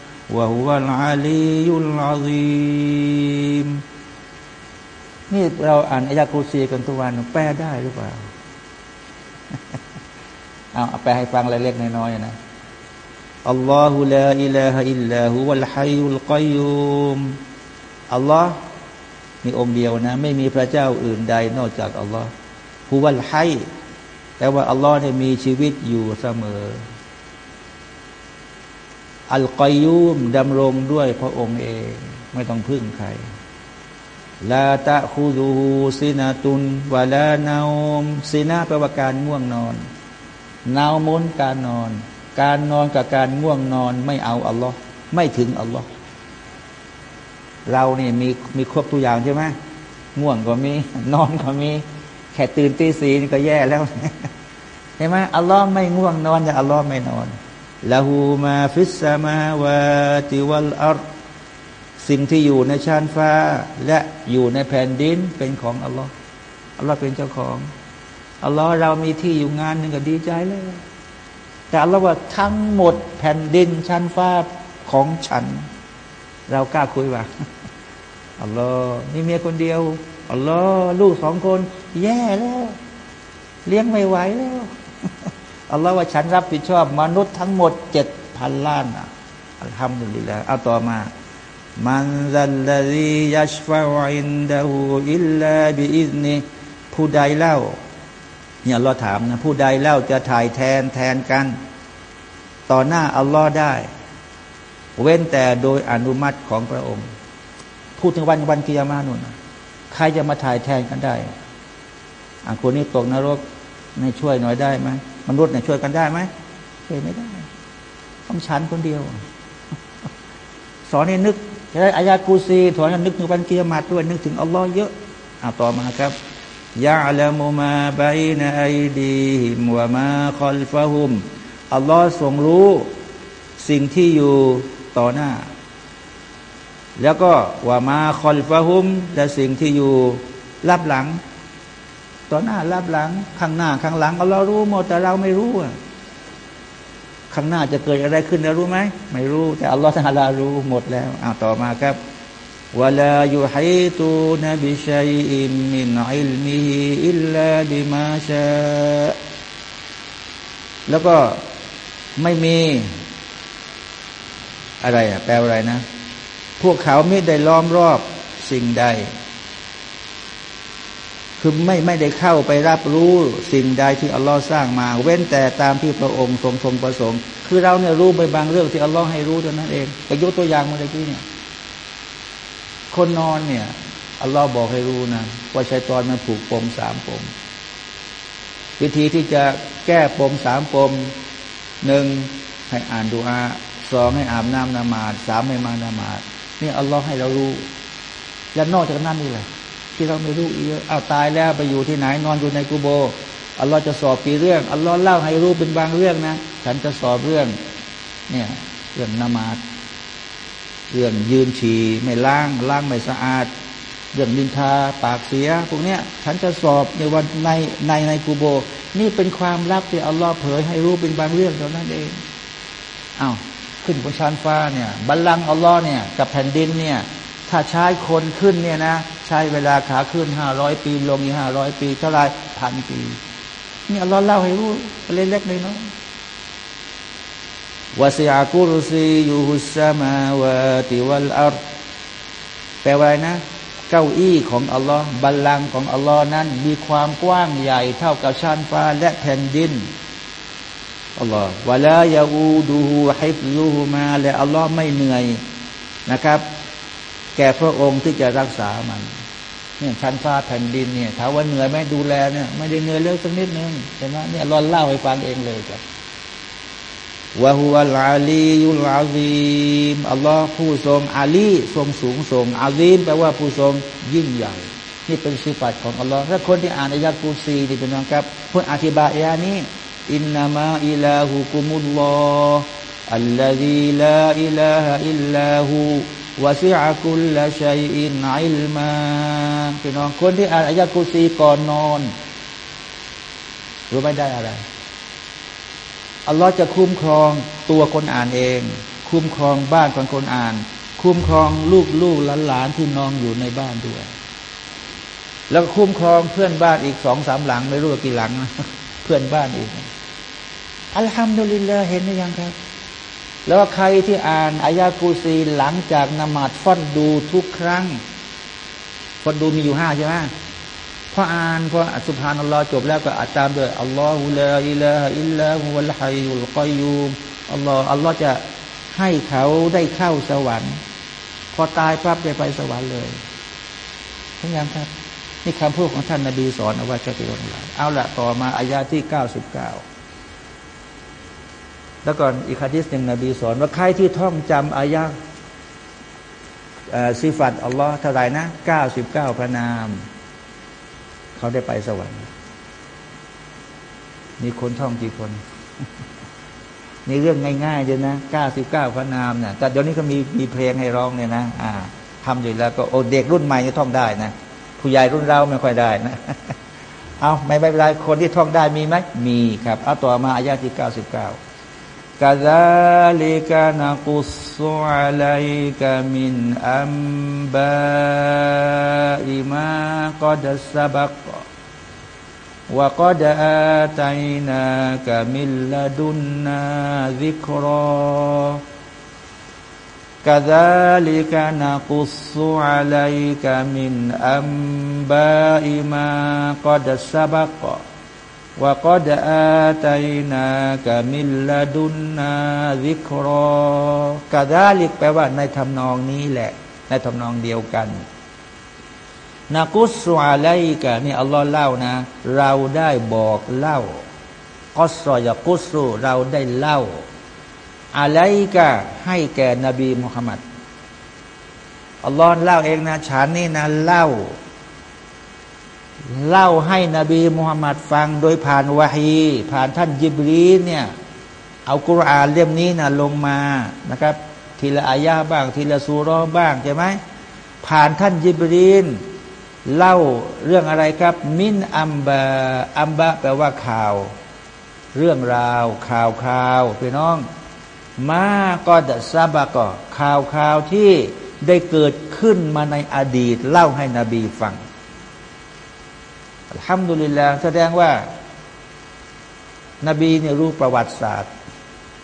وهو العلي العظيم นี่เราอ่านอายะกุซีกันทุกวันแปลได้หรือเปล่าเอาไปให้ฟังเล็กๆน้อยๆนะอัลลอฮุลาอิลาฮะอิลลาฮุวัลฮัยุลกัยยุมอัลลอฮ์มีองค์เดียวนะ ไม่มีพระเจ้าอื่นใดนอกจากอัลลอฮ์ฮุวัลฮัยแต่ว่าอัลลอฮ์เนี่ยมีชีวิตอยู่เสมอ อัลกอยูมดำรงด้วยพระองค์เอง ไม่ต้องพึ่งใครลาตะคูดูسنة ولا نوم سنة แปลว่าการง่วงนอน نوم การนอน การนอนกับการง่วงนอนไม่เอาอัลลอฮ์ไม่ถึงอัลลอฮ์เราเนี่ยมีมีครบทุกอย่างใช่ไหมง่วงก็มีนอนก็มี แค่ตื่นตีสี่ก็แย่แล้วเห็นไหมอัลลอฮ์ไม่ง่วงนอนอย่าอัลลอฮ์ไม่นอน له ما في السماوات والأرضสิ่งที่อยู่ในชานฟ้า และอยู่ในแผ่นดินเป็นของอัลลอฮ์อัลลอฮ์เป็นเจ้าของอัลลอฮ์เรามีที่อยู่งานหนึ่งก็ดีใจแล้วแต่อัลลอฮ์ว่าทั้งหมดแผ่นดินชานฟ้าของฉัน เรากล้าคุยว่าอัลลอฮ์มีเมียคนเดียวอัลลอฮ์ลูกสองคน แย่แล้ว เลี้ยงไม่ไหวแล้ว อัลลอฮ์ว่าฉันรับผิดชอบมนุษย์ทั้งหมดเจ็ดพันล้านอะอัลฮัมดุลิลละเอาต่อมามันซัลลลียัชฟะอินดะฮูอิลลาบิอิซนีผู้ใดเล่าเนี่ยเราถามนะผู้ใดเล่าจะถ่ายแทนแทนกัน ต่อหน้าอัลลอฮ์ได้ เว้นแต่โดยอนุมัติของพระองค์ พูดถึงวันวันกิยามานุนใครจะมาถ่ายแทนกันได้อะคนนี้ตกนรกในช่วยหน่อยได้ไหมมนุษย์เนี่ยช่วยกันได้ไหมช่วยไม่ได้ ต้องฉันคนเดียว สอนให้นึกจะได้อายากูซีสอนให้นึกถึงวันกิยามาด้วยนึกถึงอัลลอฮ์เยอะอ่าต่อมาครับยาละมุมาบายนไอดีหิมวะมาคอลฟะฮุมอัลลอฮ์ทรงรู้ สิ่งที่อยู่ต่อหน้า แล้วก็ว่ามาคอลฟะฮุมและสิ่งที่อยู่ลับหลัง ต่อหน้าลับหลัง ข้างหน้าข้างหลังเรารู้หมดแต่เราไม่รู้ข้างหน้าจะเกิดอะไรขึ้นเรารู้ไหมไม่รู้ แต่อัลลอฮฺทาลารู้หมดแล้วอ่าต่อมาครับولا يحيطون بشيء من علمه إلا بما شاء แล้วก็ไม่มี อะไรอะแปลอะไรนะ พวกเขาไม่ได้ล้อมรอบสิ่งใด คือไม่ไม่ได้เข้าไปรับรู้สิ่งใดที่อัลลอฮ์สร้างมา เว้นแต่ตามที่พระองค์ทรงทรงประสงค์ คือเราเนี่ยรู้ไปบางเรื่องที่อัลลอฮ์ให้รู้เท่านั้นเองแต่ยกตัวอย่างมาเลยที่เนี่ยคนนอนเนี่ยอัลลอฮ์บอกให้รู้นะว่าชายตอนมันผูกปมสามปม วิธีที่จะแก้ปมสามปมหนึ่งให้อ่านดูอาสองให้อาบน้ำนมาดสามให้มานมาดนี่อัลลอฮ์ให้เรารู้ และนอกจากนั้นนี่แหละ ที่เราไม่รู้อีกเยอะเอาตายแล้วไปอยู่ที่ไหนนอนอยู่ในกูโบอัลลอฮ์จะสอบกี่เรื่องอัลลอฮ์เล่าให้รู้เป็นบางเรื่องนะฉันจะสอบเรื่อง เนี่ยเรื่องนมาดเรื่องยืนฉี่ไม่ล้างล้างไม่สะอาด เรื่องดินทาปากเสียพวกเนี้ยฉันจะสอบในวันในในในกูโบ นี่เป็นความลับที่อัลลอฮ์เผยให้รู้เป็นบางเรื่องเท่านั้นเองอา้าวขึ้นบนชั้นฟ้าเนี่ยบัลลังก์อัลลอฮ์เนี่ยกับแผ่นดินเนี่ย ถ้าใช้คนขึ้นเนี่ยนะ ใช้เวลาขาขึ้นห้าร้อยปีลงอีห้าร้อยปี เท่าไรพันปี เนี่อัลลอฮ์เล่าให้รู้เล็กๆเลยเนาะวาสิอากุรุซียูฮุสซามาวะติวัลอัลแปลว่านะ เก้าอี้ของอัลลอฮ์บัลลังก์ของอัลลอฮ์นั้น มีความกว้างใหญ่เท่ากับชั้นฟ้าและแผ่นดินอัลลอฮ์วะลายาอูดูฮูฮิฟลูฮูมาและอัลลอฮ์ไม่เหนื่อยนะครับ แก่พระองค์ที่จะรักษามันเนี่ยชั้นฟ้าแผ่นดินเนี่ยถามว่าเหนื่อยไหมดูแลเนี่ยไม่ได้เหนื่อยเลือกสักนิดนึงเห็นไหมเนี่ยรอนเล่าให้ฟังเองเลยครับوهو العلي العظيم อัลลอฮ์ผู้ทรง علي ทรงสูงทรง عظيم แปลว่าผู้ทรงยิ่งใหญ่ นี่เป็นสิฟัตของอัลลอฮ์ถ้าคนที่อ่านอายะกูซีนี่เป็นน้องครับเพื่ออธิบายอายะนี้ إنما إلهكم الله الذي لا إله إلا هو وسع كل شيء علما พี่น้องคนที่อ่านอายะกุรซีก่อนนอนรู้ไม่ได้อะไร อัลลอฮ์จะคุ้มครองตัวคนอ่านเอง คุ้มครองบ้านของคนอ่าน คุ้มครองลูกลูกหลานที่นอนอยู่ในบ้านด้วย แล้วคุ้มครองเพื่อนบ้านอีกสองสามหลังไม่รู้กี่หลัง เพื่อนบ้านอีก อัลฮัมดุลิลลาห์เห็นหรือยังครับ แล้วใครที่อ่านอายากูซีหลังจากนมาดฟัดดูทุกครั้งฟัดดูมีอยู่ห้าใช่ไหมพออ่านพออัสุภานัลลอฮ์จบแล้วก็อาตามด้วยอัลลอฮุลาอิลาอิลลาฮุวะลฮัยุลกอยูมอัลลอฮ์อัลลอฮ์จะให้เขาได้เข้าสวรรค์ พอตายปั๊บได้ไปสวรรค์เลยทั้งยังครับ นี่คำพูดของท่านนาบีสอนเอาไว้จะเป็นอะไรเอาละต่อมาอายาที่เก้าสิบเก้า แล้วก่อนอีกคดีสหนึ่งนบีสอนว่าใครที่ท่องจำอายะสิฟัตอัลลอฮ์เท่าไรนะเก้าสิบเก้าพระนาม เขาได้ไปสวรรค์ มีคนท่องกี่คนนี่เรื่องง่ายๆเลยนะเก้าสิบเก้าพระนามเนี่ยแต่เดี๋ยวนี้ก็มีมีเพลงให้ร้องเนี่ยนะ อ่าทำอยู่แล้วก็โอเด็กรุ่นใหม่จะท่องได้นะผู้ใหญ่รุ่นเราไม่ค่อยได้นะเอาไม่เป็นไรคนที่ท่องได้มีไหมมีครับเอาต่อมาอายาที่เก้าสิบเก้า กาซาลิกานักุสอัลัยกามินอัมบาอิมากอดัสบัก ว่าก็ดอาตยนากามิลลดุนนาซิครอกาดาลิกแปลว่าในทำนองนี้แหละ ในทำนองเดียวกันนากุสอาไลกะนี่อัลลอฮ์เล่านะ เราได้บอกเล่าก็สอยกุสุเราได้เล่าอะไรกะให้แก่นบีมุฮัมมัดอัลลอฮ์เล่าเองนะฉันนี่นะเล่า เล่าให้นบีมุฮัมมัดฟังโดยผ่านวะฮีผ่านท่านยิบรีเนี่ยเอากุรอานเล่มนี้นะลงมานะครับ ทีละอายาบ้าง ทีละซูรอบ้างใช่ไหมผ่านท่านยิบรีนเล่าเรื่องอะไรครับ มินอัมบะอัมบะแปลว่าข่าว เรื่องราว ข่าวข่าวพี่น้อง มาก็ดซาบะก็ข่าวข่าวที่ได้เกิดขึ้นมาในอดีต เล่าให้นบีฟัง ทำดุลิลลาแสดงว่า นบีเนี่ยรู้ประวัติศาสตร์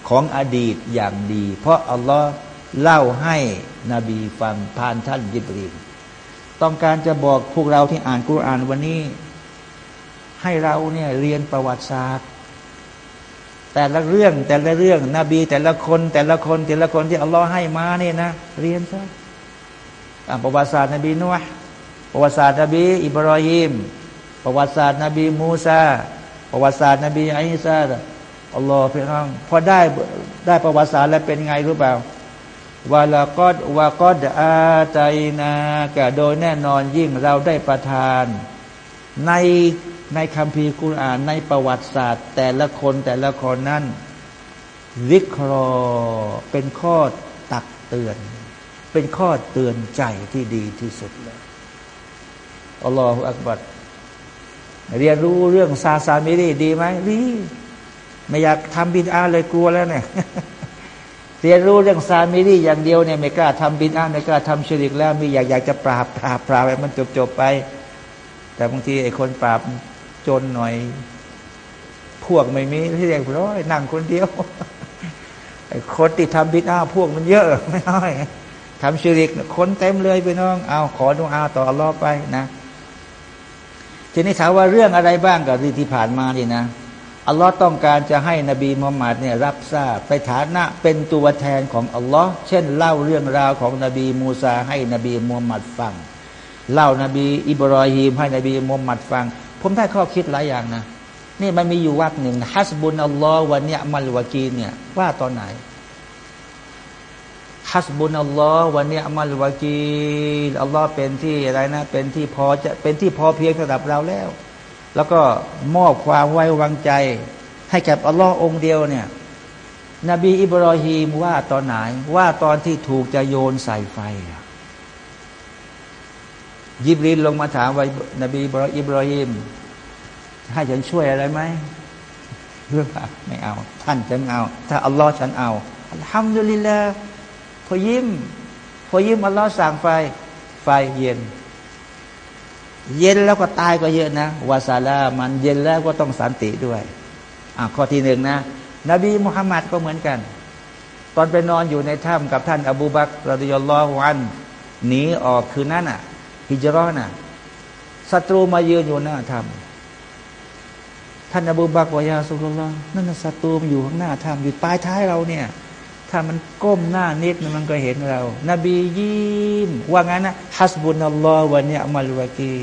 ของอดีตอย่างดี เพราะอัลลอฮ์เล่าให้นบีฟังผ่านท่านยิบรีนต้องการจะบอกพวกเราที่อ่านกุรอานวันนี้ ให้เราเนี่ยเรียนประวัติศาสตร์ แต่ละเรื่องแต่ละเรื่อง นบี แต่ละคน แต่ละคนแต่ละคนที่อัลลอฮ์ให้มาเนี่ยนะ เรียนซะประวัติศาสตร์นบีนุ่ประวัติศาสตร์นบี อิบรอฮิม ประวัติศาสตร์นบีมูซาประวัติศาสตร์นบีอิสาอัลลอฮ์เพื่อนพอได้ได้ประวัติศาสตร์แล้วเป็นไงรู้เปล่าวาลากอดวากอดอาใจนากะโดยแน่นอนยิ่งเราได้ประทาน ในในคำพีกุรอานในประวัติศาสตร์ แต่ละคนแต่ละคนนั้นวิเคราะห์เป็นข้อตักเตือน เป็นข้อเตือนใจที่ดีที่สุดเลยอัลลอฮฺอักบัด เรียนรู้เรื่องซาซามิรีดีไหมดีไม่อยากทำบินอาเลยกลัวแล้วเนี่ยเรียนรู้เรื่องซามิรีอย่างเดียวเนี่ยไม่กล้าทำบินอ้าไม่กล้าทำชริกแล้ว มีอยากอยากจะปราบปราบปราบมันจบจบไป แต่บางทีไอ้คนปราบจนหน่อย พวกไม่มีที่เรียกร้อยนั่งคนเดียวไอ้คนที่ทำบินอ้าพวกมันเยอะไม่น้อยทำชริกคนเต็มเลยไปน้อง เอาขอดูอาต่ออัลลอฮ์ไปนะ ทีนี้ถามว่าเรื่องอะไรบ้างกับที่ผ่านมานี่นะอัลลอฮ์ต้องการจะให้นบีมุฮัมมัดเนี่ยรับทราบไปฐานะเป็นตัวแทนของอัลลอฮ์เช่น เล่าเรื่องราวของนบีมูซาให้นบีมุฮัมมัดฟัง เล่านบีอิบรอฮีมให้นบีมุฮัมมัดฟัง ผมได้ข้อคิดหลายอย่างนะ นี่มันมีอยู่วักหนึ่งฮัสบุนอัลลอฮ์วันเนี้ยมัลวากีเนี่ยว่าตอนไหน ฮัสบุนอัลลอฮ์วันนี้ยมัลวากีอัลลอฮ์เป็นที่อะไรนะ เป็นที่พอจะเป็นที่พอเพียงสำหรับเราแล้ว แล้วก็มอบความไว้วางใจ ให้แก่อัลลอฮ์องเดียวเนี่ย นบีอิบรอฮีมว่าตอนไหน ว่าตอนที่ถูกจะโยนใส่ไฟยิบรินลงมาถามว่านบีอิบรอฮีมให้ฉันช่วยอะไรไหมเรื่องไม่เอา ท่านฉันเอา ถ้าอัลลอฮ์ฉันเอาทำดุลิลละ พอยิ้ม พอยิ้มอัลลอฮ์สั่งไฟ ไฟเย็น เย็นแล้วก็ตายก็เยอะนะวาซาลามันเย็นแล้วก็ต้องสันติด้วยอะข้อที่หนึ่งนะ นบีมุฮัมมัดก็เหมือนกัน ตอนไปนอนอยู่ในถ้ำกับท่านอบูบักรดิยลลอฮวันหนีออกคืนนั้นอะฮิจรอน่ะศัตรูมายืนอยู่หน้าถ้ำท่านอบูบักวายาสุลลอนั่นศัตรูมาอยู่ข้างหน้าถ้ำอยู่ปลายท้ายเราเนี่ย ถ้ามันก้มหน้านิดมันก็เห็นเรา นบียิ้มว่างั้นนะฮัสบุนัลลอฮ์วันนี้อัลวะกี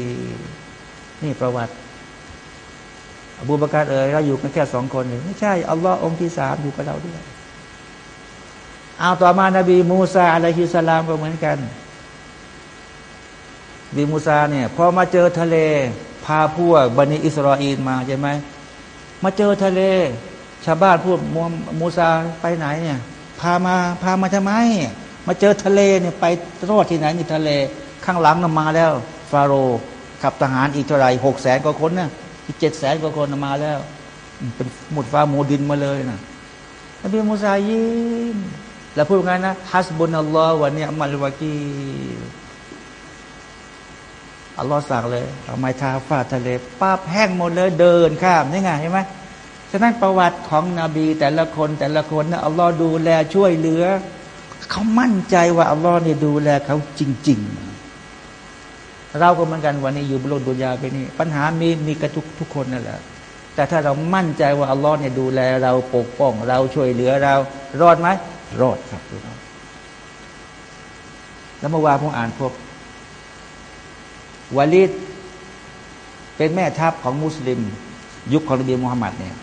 นี่ประวัติอบูบากาเอ๋ยเราอยู่กันแค่สองคนเลยไม่ใช่ อัลลอฮ์องค์ที่สามอยู่กับเราด้วยเอาต่อมานาบีมูซาอะลัยฮิสสลามก็เหมือนกันบีมูซาเนี่ยพอมาเจอทะเล พาพวกบันิอิสราเอลมาใช่ไหมมาเจอทะเล ชาวบ้านพูดมูมูซาไปไหนเนี่ย พามาพามาทำไม มาเจอทะเลเนี่ยไปรอดที่ไหนในทะเล ข้างหลังนมาแล้ว ฟาโรขับทหารอีกเท่าไรหกแสนกว่าคนนะอีกเจ็ดแสนกว่าคนมาแล้ว เป็นหมุดฟ้าโมดินมาเลยนะนบีมูซายิมแล้วพูดงายนะฮัสบุนอัลลอฮ์วันนี้อัมัลวากีอัลลอฮ์สั่งเลยเอาไม้ทาฟาทะเลป้าแห้งหมดเลยเดินข้ามนี่ไงเห็นไหม ฉะนั้นประวัติของนบีแต่ละคนแต่ละคนนะอัลลอฮ์ดูแลช่วยเหลือ เขามั่นใจว่าอัลลอฮ์เนี่ยดูแลเขาจริง ๆ เราก็เหมือนกันวันนี้อยู่บนโลกดุนยาไปนี่ปัญหามีมีกระทุกทุกคนนั่นแหละแต่ถ้าเรามั่นใจว่าอัลลอฮ์เนี่ยดูแลเราปกป้อง เราช่วยเหลือเรา รอดไหมรอดครับพี่น้องแล้วเมื่อวานผมอ่านพบวาลิดเป็นแม่ทัพของมุสลิม ยุคของนบีมุฮัมมัดเนี่ย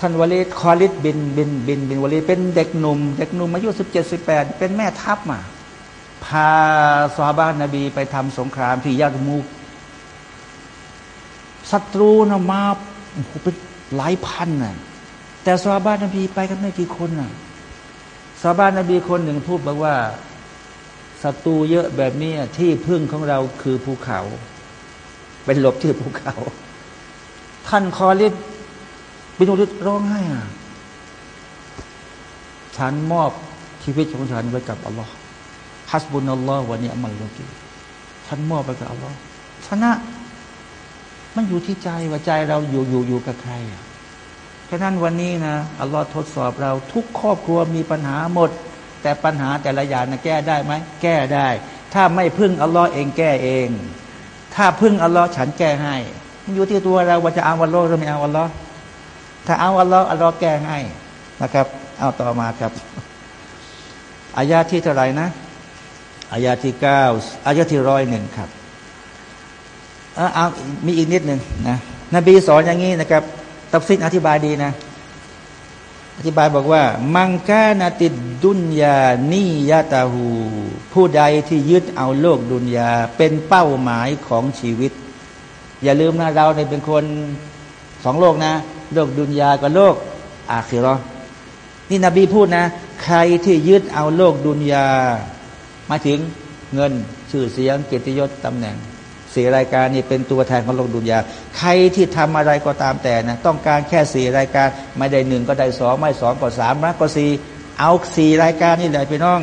ท่านวลิดคอลิดบินบินบินบินวลิดเป็นเด็กหนุ่ม เด็กหนุ่มอายุสิบเจ็ดสิบแปดเป็นแม่ทัพมา พาซาบานนบีไปทำสงครามที่ยาตมุกศัตรูนะมาโอ้โหเป็นหลายพันน่ะแต่ซาบานนบีไปกันไม่กี่คนน่ะซาบานนบีคนหนึ่งพูดบอกว่าศัตรูเยอะแบบนี้ที่พึ่งของเราคือภูเขา เป็นหลบที่ภูเขา ท่านคอริด บินุริดร้องไห้อะฉันมอบชีวิตของฉันไว้กับอัลลอฮ์ฮัสบุนอัลลอฮ์วันนี้อัมัลลอกีฉันมอบไปกับอัลลอฮ์ชนะมันอยู่ที่ใจว่าใจเราอยู่อยู่อยู่กับใครอะฉะนั้นวันนี้นะอัลลอฮ์ทดสอบเราทุกครอบครัวมีปัญหาหมด แต่ปัญหาแต่ละอย่างนะแก้ได้ไหมแก้ได้ ถ้าไม่พึ่งอัลลอฮ์เองแก้เอง ถ้าพึ่งอัลลอฮ์ฉันแก้ให้มันอยู่ที่ตัวเราว่าจะเอาอัลลอฮ์หรือไม่เอาอัลลอฮ์ ถ้าเอาอัลลอฮ์อัลลอฮ์แก้ให้นะครับ เอาต่อมาครับอายาที่เท่าไหร่นะอายาที่เก้าอายาที่ร้อยหนึ่งครับเอามีอีกนิดหนึ่งนะนบีสอนอย่างนี้นะครับตับซิดอธิบายดีนะ อธิบายบอกว่า มังกานาติดดุนยานียาตาหู ผู้ใดที่ยึดเอาโลกดุนยาเป็นเป้าหมายของชีวิต อย่าลืมนะเราเนี่ยเป็นคนสองโลกนะ โลกดุนยากับโลกอาคิรอนี่นบีพูดนะ ใครที่ยึดเอาโลกดุนยามาถึงเงินชื่อเสียงเกียรติยศตำแหน่งสี่รายการนี่เป็นตัวแทนของโลกดุนยา ใครที่ทำอะไรก็ตามแต่นะต้องการแค่สี่รายการ ไม่ได้หนึ่งก็ได้สองไม่สองก็สามนะก็สี่เอาสี่รายการนี่แหละพี่น้อง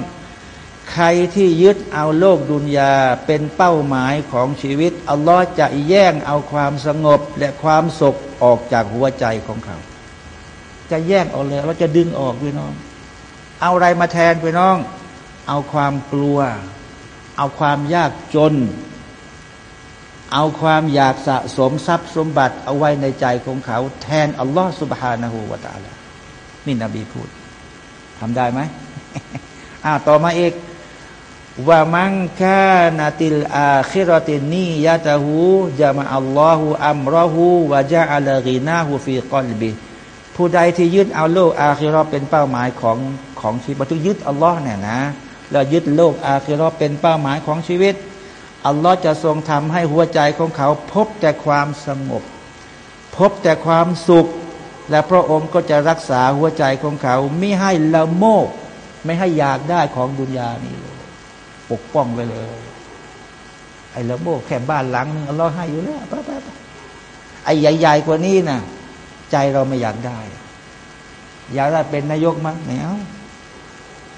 ใครที่ยึดเอาโลกดุนยาเป็นเป้าหมายของชีวิต อัลลอฮ์จะแย่งเอาความสงบและความสุขออกจากหัวใจของเขา จะแย่งออกเลยเราจะดึงออกพี่น้อง เอาอะไรมาแทนพี่น้อง เอาความกลัว เอาความยากจน เอาความอยากสะสมทรัพย์สมบัติเอาไว้ในใจของเขา แทนอัลลอฮฺสุบฮานะฮูวาตาละนี่นบีพูดทำได้ไหมอ่าต่อมาอีก ว่ามังคานาติลอาคิรตินียะตะหูจามาอัลลอฮฺอัมรอหูวะจาอัลกีนาหูฟีกอลบีผู้ใดที่ยึดเอาโลกอาคิรอเป็นเป้าหมายของของชีวิตทุกยึดอัลลอฮ์เนี่ยนะแล้วยึดโลกอาคิรอเป็นเป้าหมายของชีวิต อัลลอฮ์จะทรงทำให้หัวใจของเขา พบแต่ความสงบ พบแต่ความสุข และพระองค์ก็จะรักษาหัวใจของเขา ไม่ให้ละโมบไม่ให้อยากได้ของดุนยานี้ ปกป้องไว้เลย ไอ้ละโบแค่บ้านหลังนึงอัลลอฮ์ให้อยู่แล้วไปไปไอ้ใหญ่ ๆ กว่านี้นะ่ะ ใจเราไม่อยากได้ อยากได้เป็นนายกมั้งแมว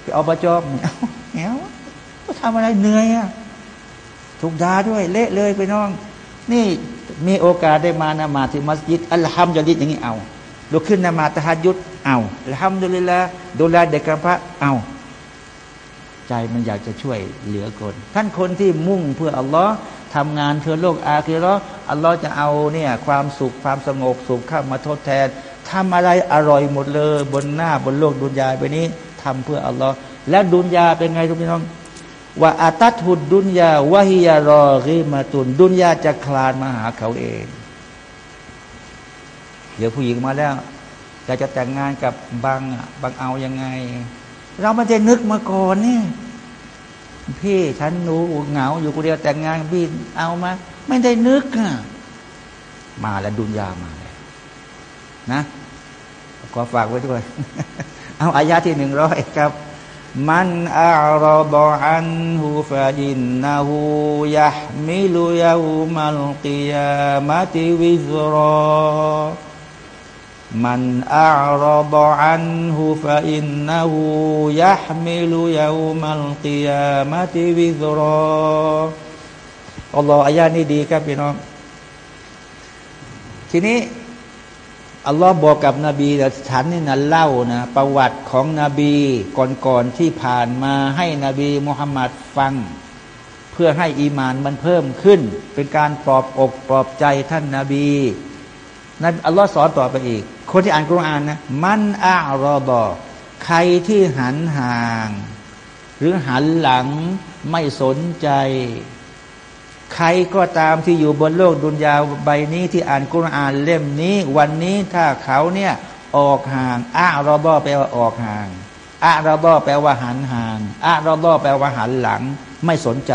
ไปเอาประจอบแมวแมวก็ทำอะไรเหนื่อยอะถูกด่าด้วย เละเลยไปน้อง นี่มีโอกาสได้มานามาที่มัสยิดอัลฮัมดุลิลอย่างนี้เอาลุกขึ้นนามาตะฮัดยุดเอาอัลฮัมดุลิลละดูแลเด็กกำพร้าเอา ใจมันอยากจะช่วยเหลือคน ท่านคนที่มุ่งเพื่ออัลลอฮ์ทำงานเพื่อโลกอาคีรออัลลอฮ์จะเอาเนี่ยความสุขความสงบสุขเข้ามาทดแทนทำอะไรอร่อยหมดเลย บนหน้าบนโลกดุนยาไปนี้ทำเพื่ออัลลอฮ์แล้วดุนยาเป็นไงทุกพี่น้องว่าอาตัทุดดุนยาวะฮิยารอริมาตุนดุนยาจะคลานมาหาเขาเอง เดี๋ยวผู้หญิงมาแล้วอยากจะแต่งงานกับบางบางเอายังไง เราไม่ได้นึกมาก่อนนี่พี่ฉันหนูเหงา อยู่คนเดียวแต่งงานพี่เอามา ไม่ได้นึกอะมาแล้วดุนยามาแล้วนะขอฝากไว้ด้วย เอาอายาที่หนึ่งร้อยครับ มันอารบอันหูฟาอินนาหูยะมิลุยาหูมัลกิยามะติวิซรอ มันอารบอันหูฟาอินนาหูยะมิลุยาหูมัลกิยามะติวิซรออัลลอฮฺอายานี้ดีครับพี่น้อง ทีนี้ อัลลอฮ์บอกกับนบีแต่ฉันนี่นะเล่านะประวัติของนบีก่อนๆที่ผ่านมาให้นบีมุฮัมมัดฟัง เพื่อให้อีมานมันเพิ่มขึ้น เป็นการปลอบอกปลอบใจท่านนาบีนั้นอัลลอฮ์สอนต่อไปอีก คนที่อ่านกุรอานนะมันอารอบอใครที่หันห่าง หรือหันหลังไม่สนใจ ใครก็ตามที่อยู่บนโลกดุนยาใบนี้ที่อ่านกุรอานเล่มนี้ วันนี้ถ้าเขาเนี่ยออกห่างอะรอบอแปลว่าออกห่างอะรอบอแปลว่าหันห่างอะรอบอแปลว่าหันหลัง ไม่สนใจ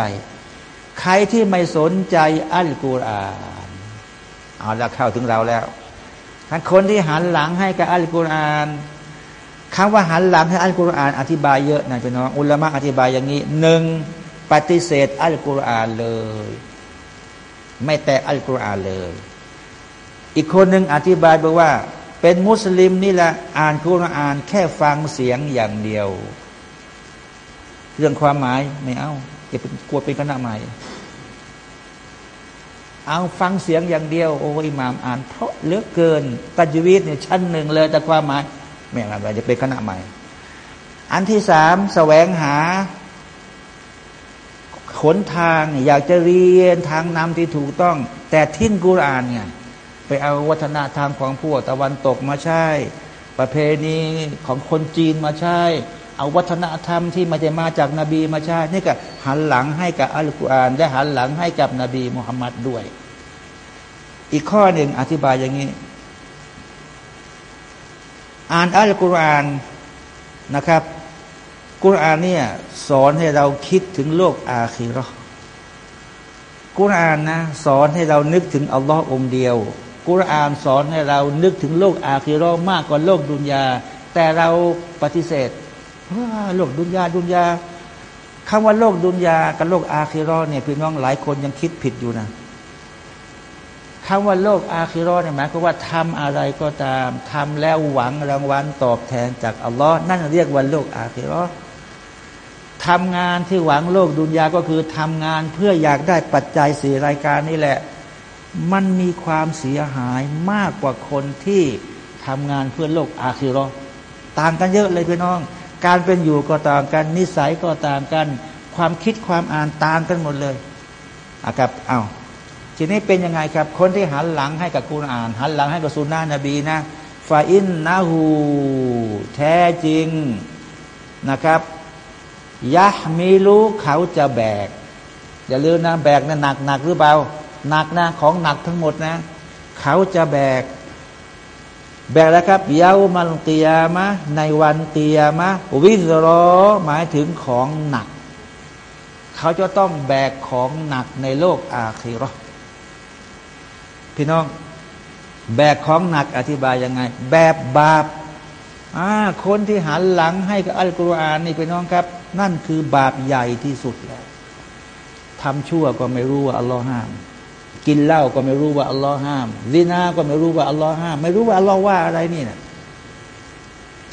ใครที่ไม่สนใจอัลกุรอานเอาละเข้าถึงเราแล้ว คนที่หันหลังให้กับอัลกุรอานคำว่าหันหลังให้อัลกุรอาน อธิบายเยอะนะพี่น้องอุลามะอธิบายอย่างนี้หนึ่งปฏิเสธอัลกุรอานเลย ไม่แตะอัลกุรอานเลย อีกคนหนึ่งอธิบายบอกว่า เป็นมุสลิมนี่แหละอ่านกุรอานแค่ฟังเสียงอย่างเดียว เรื่องความหมายไม่เอาจะเป็นกลัวเป็นคณะใหม่ เอาฟังเสียงอย่างเดียว โอ้อิหมามอ่านเพราะเลือกเกินตัจวิตเนี่ยชั้นหนึ่งเลยแต่ความหมายไม่อะไรจะเป็นคณะใหม่ อันที่สามแสวงหาขนทางอยากจะเรียนทางนำที่ถูกต้อง แต่ทิ้งกุรานไงไปเอาวัฒนธรรมของพวกตะวันตกมาใช้ประเพณีของคนจีนมาใช้ เอาวัฒนธรรมที่มาจะมาจากนาบีมาใช้นี่ก็หันหลังให้กับอัลกุรอานและหันหลังให้กับนบีมุฮัมมัดด้วย อีกข้อหนึ่งอธิบายอย่างนี้ อ่านอัลกุรอานนะครับ กุรอานเนี่ยสอนให้เราคิดถึงโลกอาคีรอกุรอานนะสอนให้เรานึกถึงอัลลอฮ์องเดียว กุรอานสอนให้เรานึกถึงโลกอาคีรอมากกว่าโลกดุนยา แต่เราปฏิเสธ โลกดุนยาดุนยาคำว่าโลกดุนยากับโลกอาคีรอเนี่ยพี่น้องหลายคนยังคิดผิดอยู่นะคำว่าโลกอาคิรอเนี่ยหมายความว่าทำอะไรก็ตามทำแล้วหวังรางวัลตอบแทนจากอัลลอฮ์นั่นเรียกว่าโลกอาคิรอทำงานที่หวังโลกดุนยาก็คือทำงานเพื่ออยากได้ปัจจัยสี่รายการนี่แหละ มันมีความเสียหายมากกว่าคนที่ทำงานเพื่อโลกอาคิรอต่างกันเยอะเลยพี่น้อง การเป็นอยู่ก็ต่างกัน นิสัยก็ต่างกัน ความคิดความอ่านต่างกันหมดเลยอะครับเอา้าทีนี้เป็นยังไงครับ คนที่หันหลังให้กับกุรอาน หันหลังให้กับสุนนะนบีนะฟาอินนาหูแท้จริงนะครับยะมีรู้เขาจะแบก อย่าลืมนะแบกนะหนักหนักหรือเปล่าหนักนะของหนักทั้งหมดนะ เขาจะแบก แบกแล้วครับเยาวมันเตียมะในวันเตียมะวิสรอหมายถึงของหนัก เขาจะต้องแบกของหนักในโลกอาคีรอพี่น้อง แบกของหนักอธิบายยังไง แบบบาปคนที่หันหลังให้กับอัลกุรอานนี่พี่น้องครับ นั่นคือบาปใหญ่ที่สุดแล้วทำชั่วก็ไม่รู้ว่าอัลลอฮ์ห้าม กินเหล้าก็ไม่รู้ว่าอัลลอฮ์ห้ามลินาก็ไม่รู้ว่าอัลลอฮ์ห้าม ไม่รู้ว่าอัลลอฮ์ว่าอะไรนี่นะ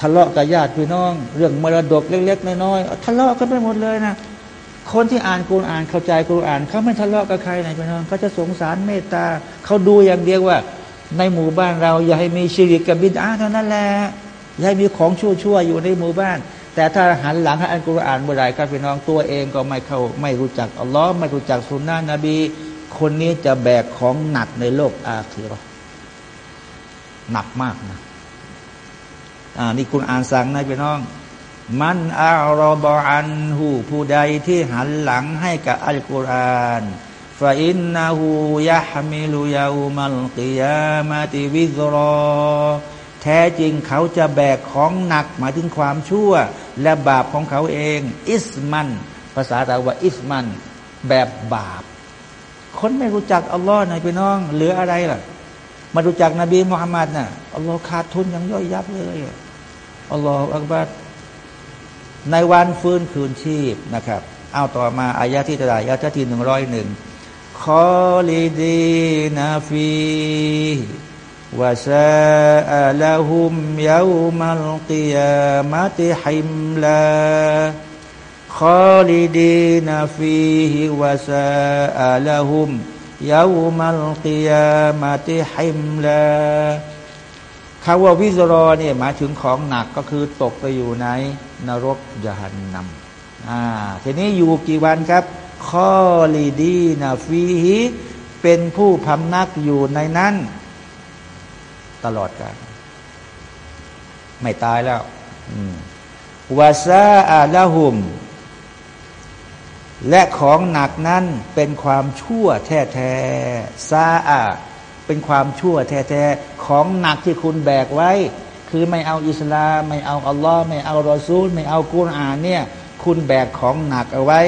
ทะเลาะกับญาติพี่น้อง เรื่องมรดกเล็กๆน้อยๆทะเลาะกันไปหมดเลยนะคนที่อ่านกุรอานเข้าใจกุรอานเขาไม่ทะเลาะกับใครนะพี่น้องเขาจะสงสารเมตตาเขาดูอย่างเดียวว่า ในหมู่บ้านเรา อย่าให้มีชีริกกับบิดาเท่านั้นแหละอย่าให้มีของชั่วๆอยู่ในหมู่บ้าน แต่ถ้าหันหลังให้อันกุรอานเมื่อไรครับพี่น้องตัวเองก็ไม่เข้าไม่รู้จักอัลลอฮ์ไม่รู้จักสุนนะนบี คนนี้จะแบกของหนักในโลกอาคีรอหนักมากนะอ่านี่คุณอ่านสั่งนะพี่น้อง มันอารบอันหูผู้ใดที่หันหลังให้กับอัลกุรอานฟาอินนาหูยะฮมิลุยาอุมัลกิยามาติวิซรอ แท้จริงเขาจะแบกของหนัก หมายถึงความชั่ว และบาปของเขาเอง อิสมัน ภาษาตะว่า อิสมัน แบบบาป คนไม่รู้จักอัลลอฮ์นะพี่น้อง เหลืออะไรล่ะ มารู้จักนบีมุฮัมมัดนะ่ะอัลลอฮ์ขาดทุนอย่างย่อยยับเลยอัลลอฮ์อักบัดในวันฟื้นคืนชีพนะครับ เอาต่อมาอายะที่ตรายอายะที่หนึ่งร้อยหนึ่งคอลิดีนาฟีวาซาอัลาหุมยามัลกิยามะติฮิมลา คอลิดีนาฟีวาซาลาหุมยามัลกิยามะติฮิมลาคาว่าวิซรอเนี่ยหมายถึงของหนักก็คือตกไปอยู่ในนรกยานนำอ่าทีนี้อยู่กี่วันครับคอลีดีนาฟีฮิเป็นผู้พำนักอยู่ในนั้น ตลอดกาลไม่ตายแล้ววาซาอาลาหุม และของหนักนั้นเป็นความชั่วแท้แท้ซาอาเป็นความชั่วแท้แท้ของหนักที่คุณแบกไว้ คือไม่เอาอิสลาม ไม่เอาอัลลอฮ์ไม่เอารอซูล ไม่เอากุรอานเนี่ยคุณแบกของหนักเอาไว้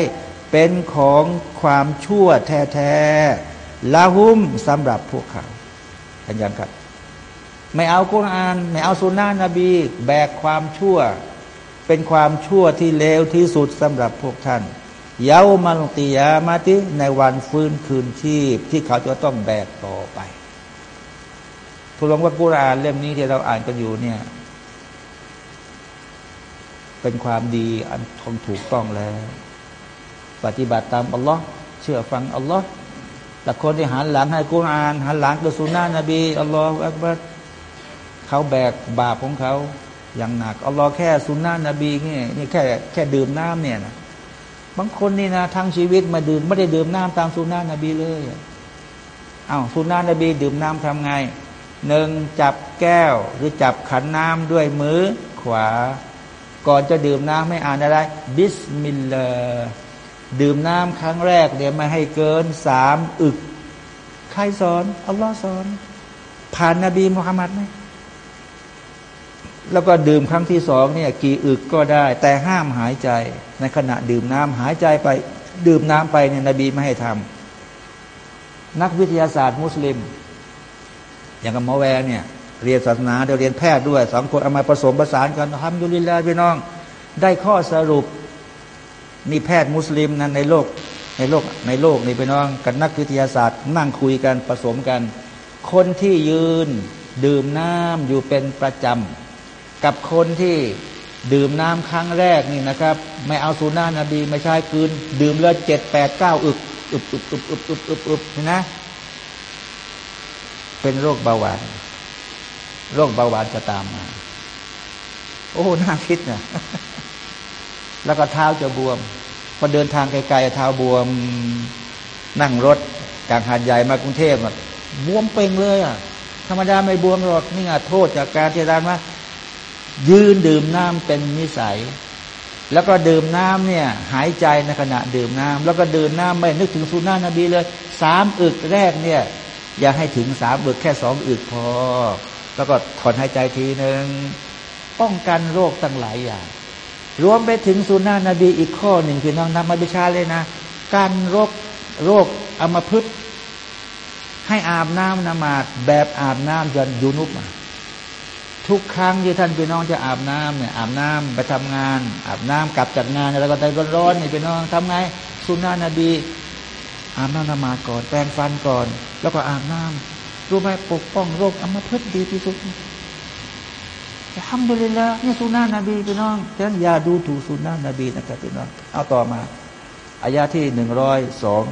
เป็นของความชั่วแท้ๆละหุมสำหรับพวกเขาเห็นยังครับ ไม่เอากุรอาน ไม่เอาสุนนะนบี แบกความชั่ว เป็นความชั่วที่เลวที่สุดสำหรับพวกท่าน เยาวมาลติยามาติในวันฟื้นคืนชีพ ที่เขาจะต้องแบกต่อไปทูลงว่ากุรานเล่มนี้ที่เราอ่านกันอยู่เนี่ย เป็นความดีอันทงถูกต้องแล้ว ปฏิบัติตามอัลลอฮ์เชื่อฟังอัลลอฮ์แต่คนที่หันหลังให้กุราน หันหลังกับสุนนะนบีอัลลอฮ์อักบัดเขาแบกบาปของเขาอย่างหนักอัลลอฮ์แค่สุนนะนบีนี่นี่แค่แค่ดื่มน้ำเนี่ยนะ บางคนนี่นะทั้งชีวิตมาดื่มไม่ได้ดื่มน้ำตามสุนนะนบีเลยอา้าวสุนนะนบีดื่มน้ำทำไงหนึ่งจับแก้วหรือจับขันน้ำด้วยมือขวา ก่อนจะดื่มน้ำไม่อ่านอะไร บิสมิลลาห์ดื่มน้ำครั้งแรกเนี่ยไม่ให้เกินสามอึก ใครสอนอัลลอฮ์สอน ผ่านนบีมุฮัมมัดไหมแล้วก็ดื่มครั้งที่สองเนี่ยกี่อึกก็ได้ แต่ห้ามหายใจ ในขณะดื่มน้ำหายใจไป ดื่มน้ำไปเนี่ยนบีไม่ให้ทำนักวิทยาศาสตร์มุสลิม อย่างกับมอแวร์เนี่ยเรียนศาสนาเดี๋ยวเรียนแพทย์ด้วยสองคนเอามาผสมผสานกันทำยุลิลาพี่น้อง ได้ข้อสรุปนี่แพทย์มุสลิมนั้นในโลกในโลกในโลกนี่พี่น้องกันนักวิทยาศาสตร์ นั่งคุยกันผสมกัน คนที่ยืนดื่มน้ำอยู่เป็นประจำกับคนที่ ดื่มน้ำครั้งแรกนี่นะครับ ไม่เอาสูน่านาบีไม่ใช่คืน ดื่มแล้วเจ็ดแปดเก้าอึกอึบอึบอึบอึบอึบอึบอึบนะ เป็นโรคเบาหวาน โรคเบาหวานจะตามมา โอ้น่าคิดนะแล้วก็เท้าจะบวม พอเดินทางไกลๆเท้าบวม นั่งรถกลางหาดใหญ่มากรุงเทพบวมเป่งเลยอะธรรมดาไม่บวมหรอกนี่ไงโทษจากการที่ร้านว่า ยืนดื่มน้ำเป็นนิสัย แล้วก็ดื่มน้ำเนี่ยหายใจในขณะดื่มน้ำแล้วก็ดื่มน้ำไม่นึกถึงสุนานะนบีเลยสามอึกแรกเนี่ย อย่าให้ถึงสามอึกแค่สองอึกพอ แล้วก็ถอนหายใจทีหนึ่งป้องกันโรคตั้งหลายอย่าง รวมไปถึงสุนานะบีอีกข้อหนึ่งคือน้องนำมาบิชาเลยนะ การโรคโรคอมพึกให้อาบน้ำนมาดแบบอาบน้ำยันยูนุบมา ทุกครั้งที่ท่านพี่น้องจะอาบน้ำเนี่ยอาบน้ำไปทำงาน อาบน้ำกลับจากงานแล้วก็ใจร้อนๆนี่พี่น้องทำไงสุนานะบีอาบน้ำนมาก่อน แปรงฟันก่อน แล้วก็อาบน้ำรู้ไหมปกป้องโรคอมพึกดีที่สุดทำดุลิละนี่สุนานะบีพี่น้องฉะนั้นอย่าดูถูกสุนานะบีนะครับพี่น้องเอาต่อมาอายาที่หนึ่งร้อยสอง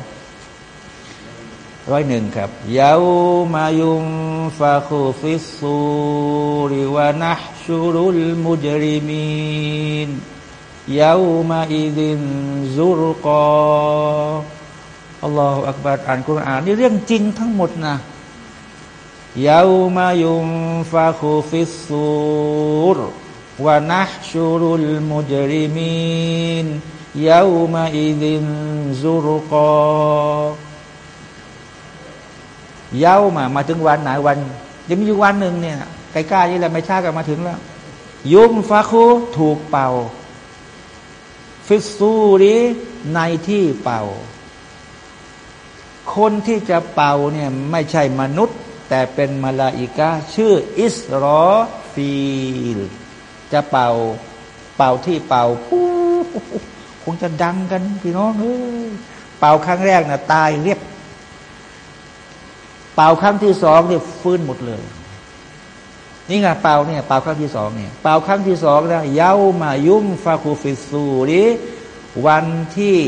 ร้อยหนึ่งครับยาวมายุมฟาคูฟิสูริวานะชูรุลมุจริมีนยาวมาอิดินซุรกออัลลอฮฺอักบารอ่านคุรานนี่เรื่องจริงทั้งหมดนะยาวมายุมฟาคูฟิสูรวะนะชูรุลมุจริมีนยาวมาอิดินซุรุกอ เย้ามามาถึงวันไหนวัน ยังมีอยู่วันหนึ่งเนี่ยใกล้ๆนี่แหละไม่ช้ากันมาถึงแล้ว ยุมฟาคูถูกเป่า ฟิสซูรีในที่เป่า คนที่จะเป่าเนี่ยไม่ใช่มนุษย์ แต่เป็นมาลาอิกาชื่ออิสรอฟีล จะเป่า เป่าที่เป่าปุ๊บคงจะดังกันพี่น้องเอ้ยเป่าครั้งแรกนะตายเรียบ เป่าครั้งที่สองเนี่ยฟื้นหมดเลย นี่ไงเป่าเนี่ยเป่าครั้งที่สองเนี่ยเป่าครั้งที่สองนะเย้ามายุ่มฟาคูฟิสูริวันที่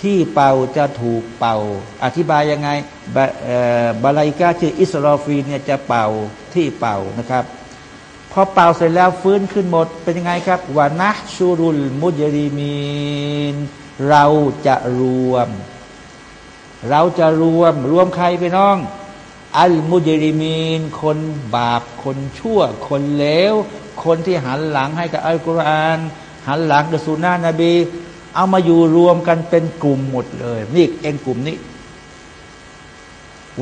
ที่เป่าจะถูกเป่า อธิบายยังไงบาลายกาชื่ออิสราฟีเนี่ยจะเป่าที่เป่านะครับพอเป่าเสร็จแล้วฟื้นขึ้นหมดเป็นยังไงครับวานะชูรุลมุจริมีนเราจะรวม เราจะรวมรวมใครไปน้อง อัลมุจริมีน คนบาป คนชั่ว คนเลว คนที่หันหลังให้กับอัลกุรอาน หันหลังกับสุนานะนบี เอามาอยู่รวมกันเป็นกลุ่มหมดเลย นี่เองกลุ่มนี้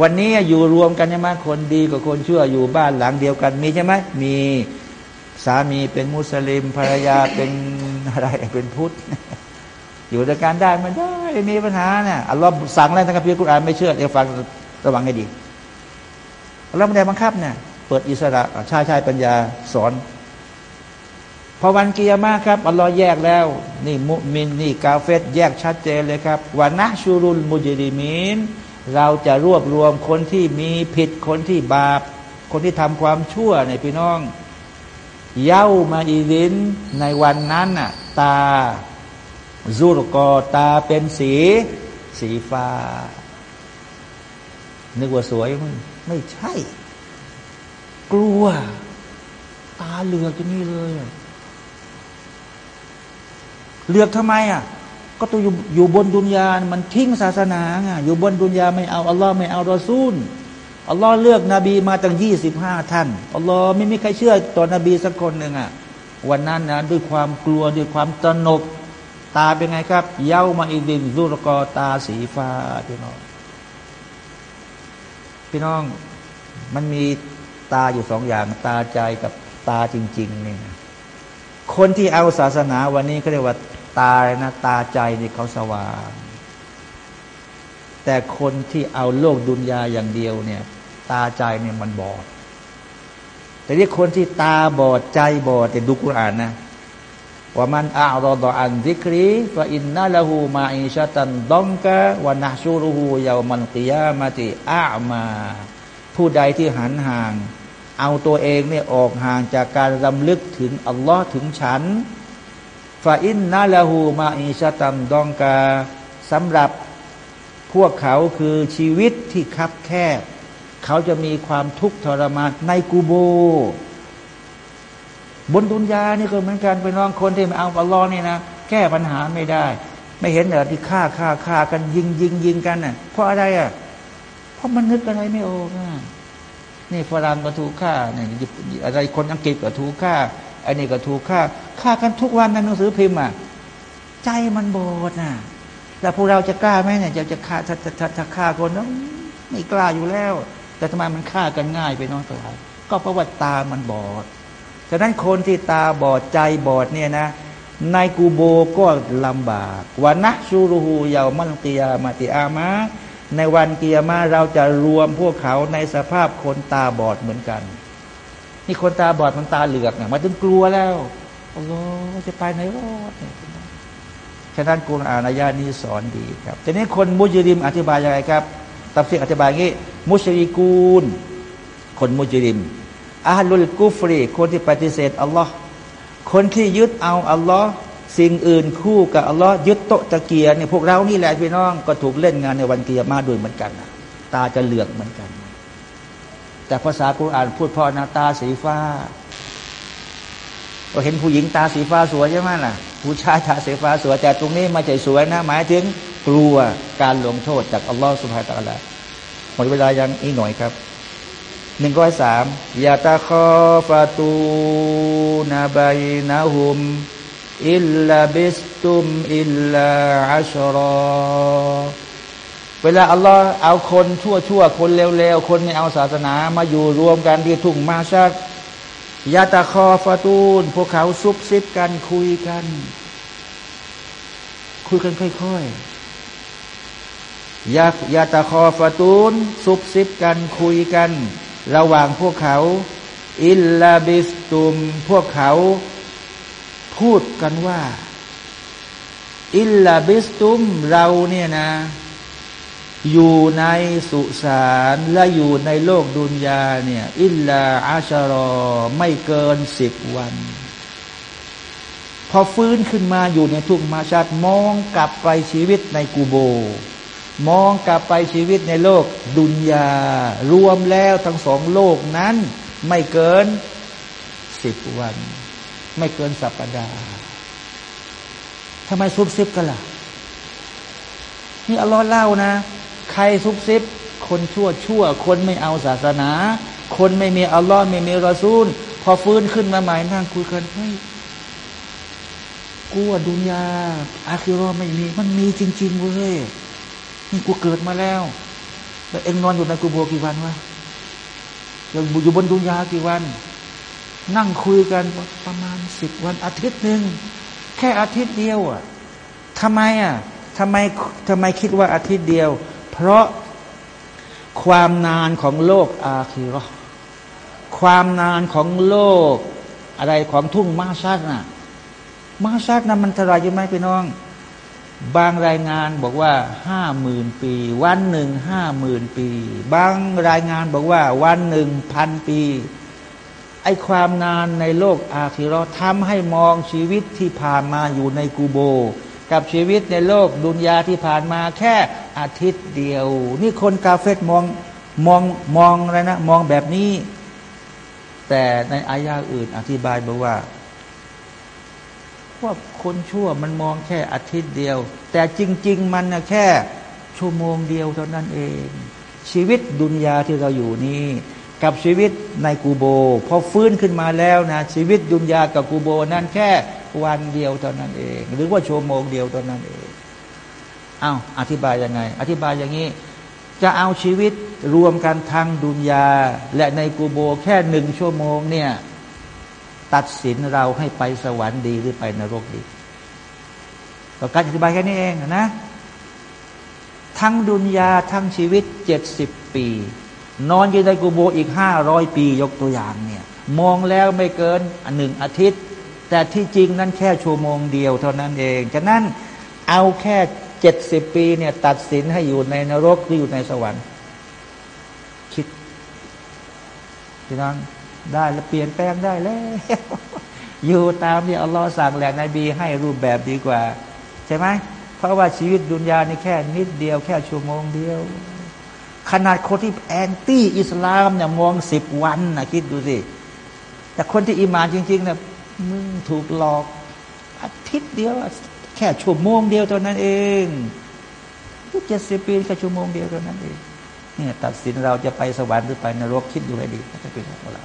วันนี้อยู่รวมกันใช่ไหมคนดีกับคนชั่วอยู่บ้านหลังเดียวกันมีใช่ไหมมีสามีเป็นมุสลิมภรรยาเป็นอะไรเป็นพุทธ อยู่ด้วยกันได้มันได้ไม่มีปัญหาเนี่ยอัลลอฮ์สั่งอะไรทั้งกัมภีร์กุรอานไม่เชื่อเดี๋ยวฟังระวังให้ดีเราไม่ได้บังคับเนี่ยเปิดอิสระชายชายปัญญาสอน พอวันกิยามะครับอัลลอฮ์แยกแล้ว นี่มุมินนี่กาเฟตแยกชัดเจนเลยครับวันนะชูรุลมุจริมินเราจะรวบรวมคนที่มีผิดคนที่บาป คนที่ทำความชั่วในพี่น้อง เย้ามาอีดินในวันนั้นน่ะตา ซูรกอตาเป็นสี สีฟ้า นึกว่าสวยมั้งไม่ใช่ กลัว ตาเหลือกจะนี่เลยเหลือกทำไมอะ ก็ตัวอยู่อยู่บนดุนยา มันทิ้งศาสนาไงอยู่บนดุนยาไม่เอาอัลลอฮ์ไม่เอารอซูลอัลลอฮ์เลือกนบีมาตั้งยี่สิบห้าท่านอัลลอฮ์ไม่มีใครเชื่อต่อนบีสักคนหนึ่งอะ วันนั้นนะด้วยความกลัวด้วยความตนก ตาเป็นไงครับ เย้ามาอิดินรุรกอตาสีฟ้าพี่น้อง พี่น้องมันมีตาอยู่สองอย่างตาใจกับตาจริงๆนี่นะคนที่เอาศาสนาวันนี้เขาเรียกว่าตานะตาใจนี่เขาสว่าง แต่คนที่เอาโลกดุนยาอย่างเดียวเนี่ย ตาใจเนี่ยมันบอด แต่ที่คนที่ตาบอดใจบอดแต่ดูกุรอานนะ ว่ามันอารอดอันซิกรีฟาอินนาละหูมาอิชาตันดองกะวานะชูรุหูยาวมันกิยามาติอามา ผู้ใดที่หันห่าง เอาตัวเองเนี่ยออกห่างจากการรำลึกถึงอัลลอฮ์ถึงฉันฟาอินนาละหูมาอิชาตันดองกะสำหรับพวกเขาคือชีวิตที่คับแคบ เขาจะมีความทุกข์ทรมานในกูโบ บนดุนยานี่ก็เหมือนกันไปน้องคนที่ไม่เอาอัลลอฮ์นี่นะแก้ปัญหาไม่ได้ ไม่เห็นเหรอที่ฆ่าฆ่าฆ่ากันยิงยิงยิงกันน่ะเพราะอะไรอะเพราะมันนึกอะไรไม่ออกอะนี่ฝรั่งก็ถูกฆ่าเนี่ยอะไรคนอังกฤษก็ถูกฆ่าอันนี้ก็ถูกฆ่าฆ่ากันทุกวันในหนังสือพิมพ์อะใจมันบอดน่ะแล้วพวกเราจะกล้าไหมเนี่ยจะจะฆ่าถ้าถ้าถ้าฆ่าคนนั้นไม่กล้าอยู่แล้ว แต่ทำไมมันฆ่ากันง่ายไปน้องตัวก็เพราะว่าตามันบอด ฉะนั้นคนที่ตาบอดใจบอดเนี่ยนะ ในกูโบก็ลำบากวันนะชูรูฮูยาวมันกียามาติอามาในวันเกียมาเราจะรวมพวกเขาในสภาพคนตาบอดเหมือนกัน นี่คนตาบอดมันตาเหลือกเนี่ยมาถึงกลัวแล้วโอ้โหจะไปไหนรอดฉะนั้นกุรอานอายานี้สอนดีครับทีนี้คนมุจริมอธิบายยังไงครับ ตับเสียอธิบายงี้ มุชริกูล คนมุจริม อาลุลกุฟรี คนที่ปฏิเสธอัลลอฮ์คนที่ยึดเอาอัลลอฮ์สิ่งอื่นคู่กับอัลลอฮ์ยึดโตตะเกียเนี่ยพวกเรานี่แหละพี่น้องก็ถูกเล่นงานในวันเกียร์มาด้วยเหมือนกันตาจะเหลือกเหมือนกัน แต่ภาษากุรอานพูดพ่อนาตาสีฟ้าเราเห็นผู้หญิงตาสีฟ้าสวยใช่ไหมล่ะ ผู้ชายตาสีฟ้าสวยแต่ตรงนี้มาใจสวยนะ หมายถึงกลัวการลงโทษจากอัลลอฮ์สุบฮาตะลาหมดเวลายังอีกหน่อยครับ หนึ่งร้อยสามยาตาคอฟาตูนาบายนาหุมอิลลาบิสตุมอิลลาอัชรอเวลาอัลลอฮ์เอาคนชั่วชั่วคนเลวๆ คนไม่เอาศาสนามาอยู่รวมกันที่ทุ่งมาชัดยาตาคอฟาตูน พวกเขาซุบซิบกันคุยกัน คุยกันค่อยๆยายาตาคอฟาตูนซุบซิบกันคุยกัน ระหว่างพวกเขา อิลลาบิสตุม พวกเขาพูดกันว่า อิลลาบิสตุมเราเนี่ยนะ อยู่ในสุสานและอยู่ในโลกดุนยาเนี่ย อิลลาอาชารอไม่เกินสิบวัน พอฟื้นขึ้นมาอยู่ในทุกมาชาติมองกลับไปชีวิตในกูโบ มองกลับไปชีวิตในโลก ดุนยารวมแล้วทั้งสองโลกนั้น ไม่เกินสิบวัน ไม่เกินสัปดาห์ทำไมซุบซิบกันล่ะ นี่อัลลอฮ์เล่านะ ใครซุบซิบ คนชั่วชั่ว คนไม่เอาศาสนา คนไม่มีอัลลอฮ์ไม่มีรอซูล พอฟื้นขึ้นมาใหม่นั่งคุยกันเฮ้ยกูว่าดุนยาอาคิรอไม่มี มันมีจริง ๆเว้ย กูเกิดมาแล้วแล้วเอ็งนอนอยู่ในกูโบกี่วันวะอยู่บนดุนยากี่วัน นั่งคุยกันประมาณสิบวันอาทิตย์หนึ่งแค่อาทิตย์เดียวอะทำไมอะทำไมทำไมคิดว่าอาทิตย์เดียว เพราะความนานของโลกอาคีรอความนานของโลก อะไรของทุ่งมาชัดน่ะมาชัดนะมันเท่าไรยังไหมพี่น้อง บางรายงานบอกว่าห้าหมื่นปี วันหนึ่งห้าหมื่นปี บางรายงานบอกว่า วันหนึ่งพันปี ไอความนานในโลกอาคีรอทำให้มองชีวิตที่ผ่านมาอยู่ในกูโบ กับชีวิตในโลกดุนยาที่ผ่านมาแค่อาทิตย์เดียว นี่คนกาเฟตมองมองมองอะไรนะ มองแบบนี้ แต่ในอายาอื่นอธิบายบอกว่า ว่าคนชั่วมันมองแค่อาทิตย์เดียว แต่จริง ๆ มันนะแค่ชั่วโมงเดียวเท่านั้นเอง ชีวิตดุนยาที่เราอยู่นี่กับชีวิตในกูโบพอฟื้นขึ้นมาแล้วนะชีวิตดุนยากับกูโบนั้นแค่วันเดียวเท่านั้นเอง หรือว่าชั่วโมงเดียวเท่านั้นเองเอาอธิบายยังไง อธิบายอย่างนี้ จะเอาชีวิตรวมกันทางดุนยาและในกูโบแค่หนึ่งชั่วโมงเนี่ย ตัดสินเราให้ไปสวรรค์ดีหรือไปนรกดีต่อการอธิบายแค่นี้เองนะ ทั้งดุนยาทั้งชีวิตเจ็ดสิบปี นอนอยู่ในกูโบอีกห้าร้อยปียกตัวอย่างเนี่ย มองแล้วไม่เกินหนึ่งอาทิตย์ แต่ที่จริงนั้นแค่ชั่วโมงเดียวเท่านั้นเองฉะนั้นเอาแค่เจ็ดสิบปีเนี่ยตัดสินให้อยู่ในนรกหรืออยู่ในสวรรค์ คิดพี่น้อง ได้แล้วเปลี่ยนแปลงได้แล้วอยู่ตามที่อัลลอฮ์สั่งแหละนบีให้รูปแบบดีกว่า ใช่ไหมเพราะว่าชีวิตดุนยานี่แค่นิดเดียวแค่ชั่วโมงเดียว ขนาดคนที่แอนตี้อิสลามเนี่ยมองสิบวันนะคิดดูสิแต่คนที่อิมานจริงๆเนี่ยมึงถูกหลอกอาทิตย์เดียว แค่ชั่วโมงเดียวเท่านั้นเองเจ็ดสิบปีแค่ชั่วโมงเดียวเท่านั้นเองเนี่ยตัดสินเราจะไปสวรรค์หรือไปนรกคิดดูให้ดีจะเป็นของเรา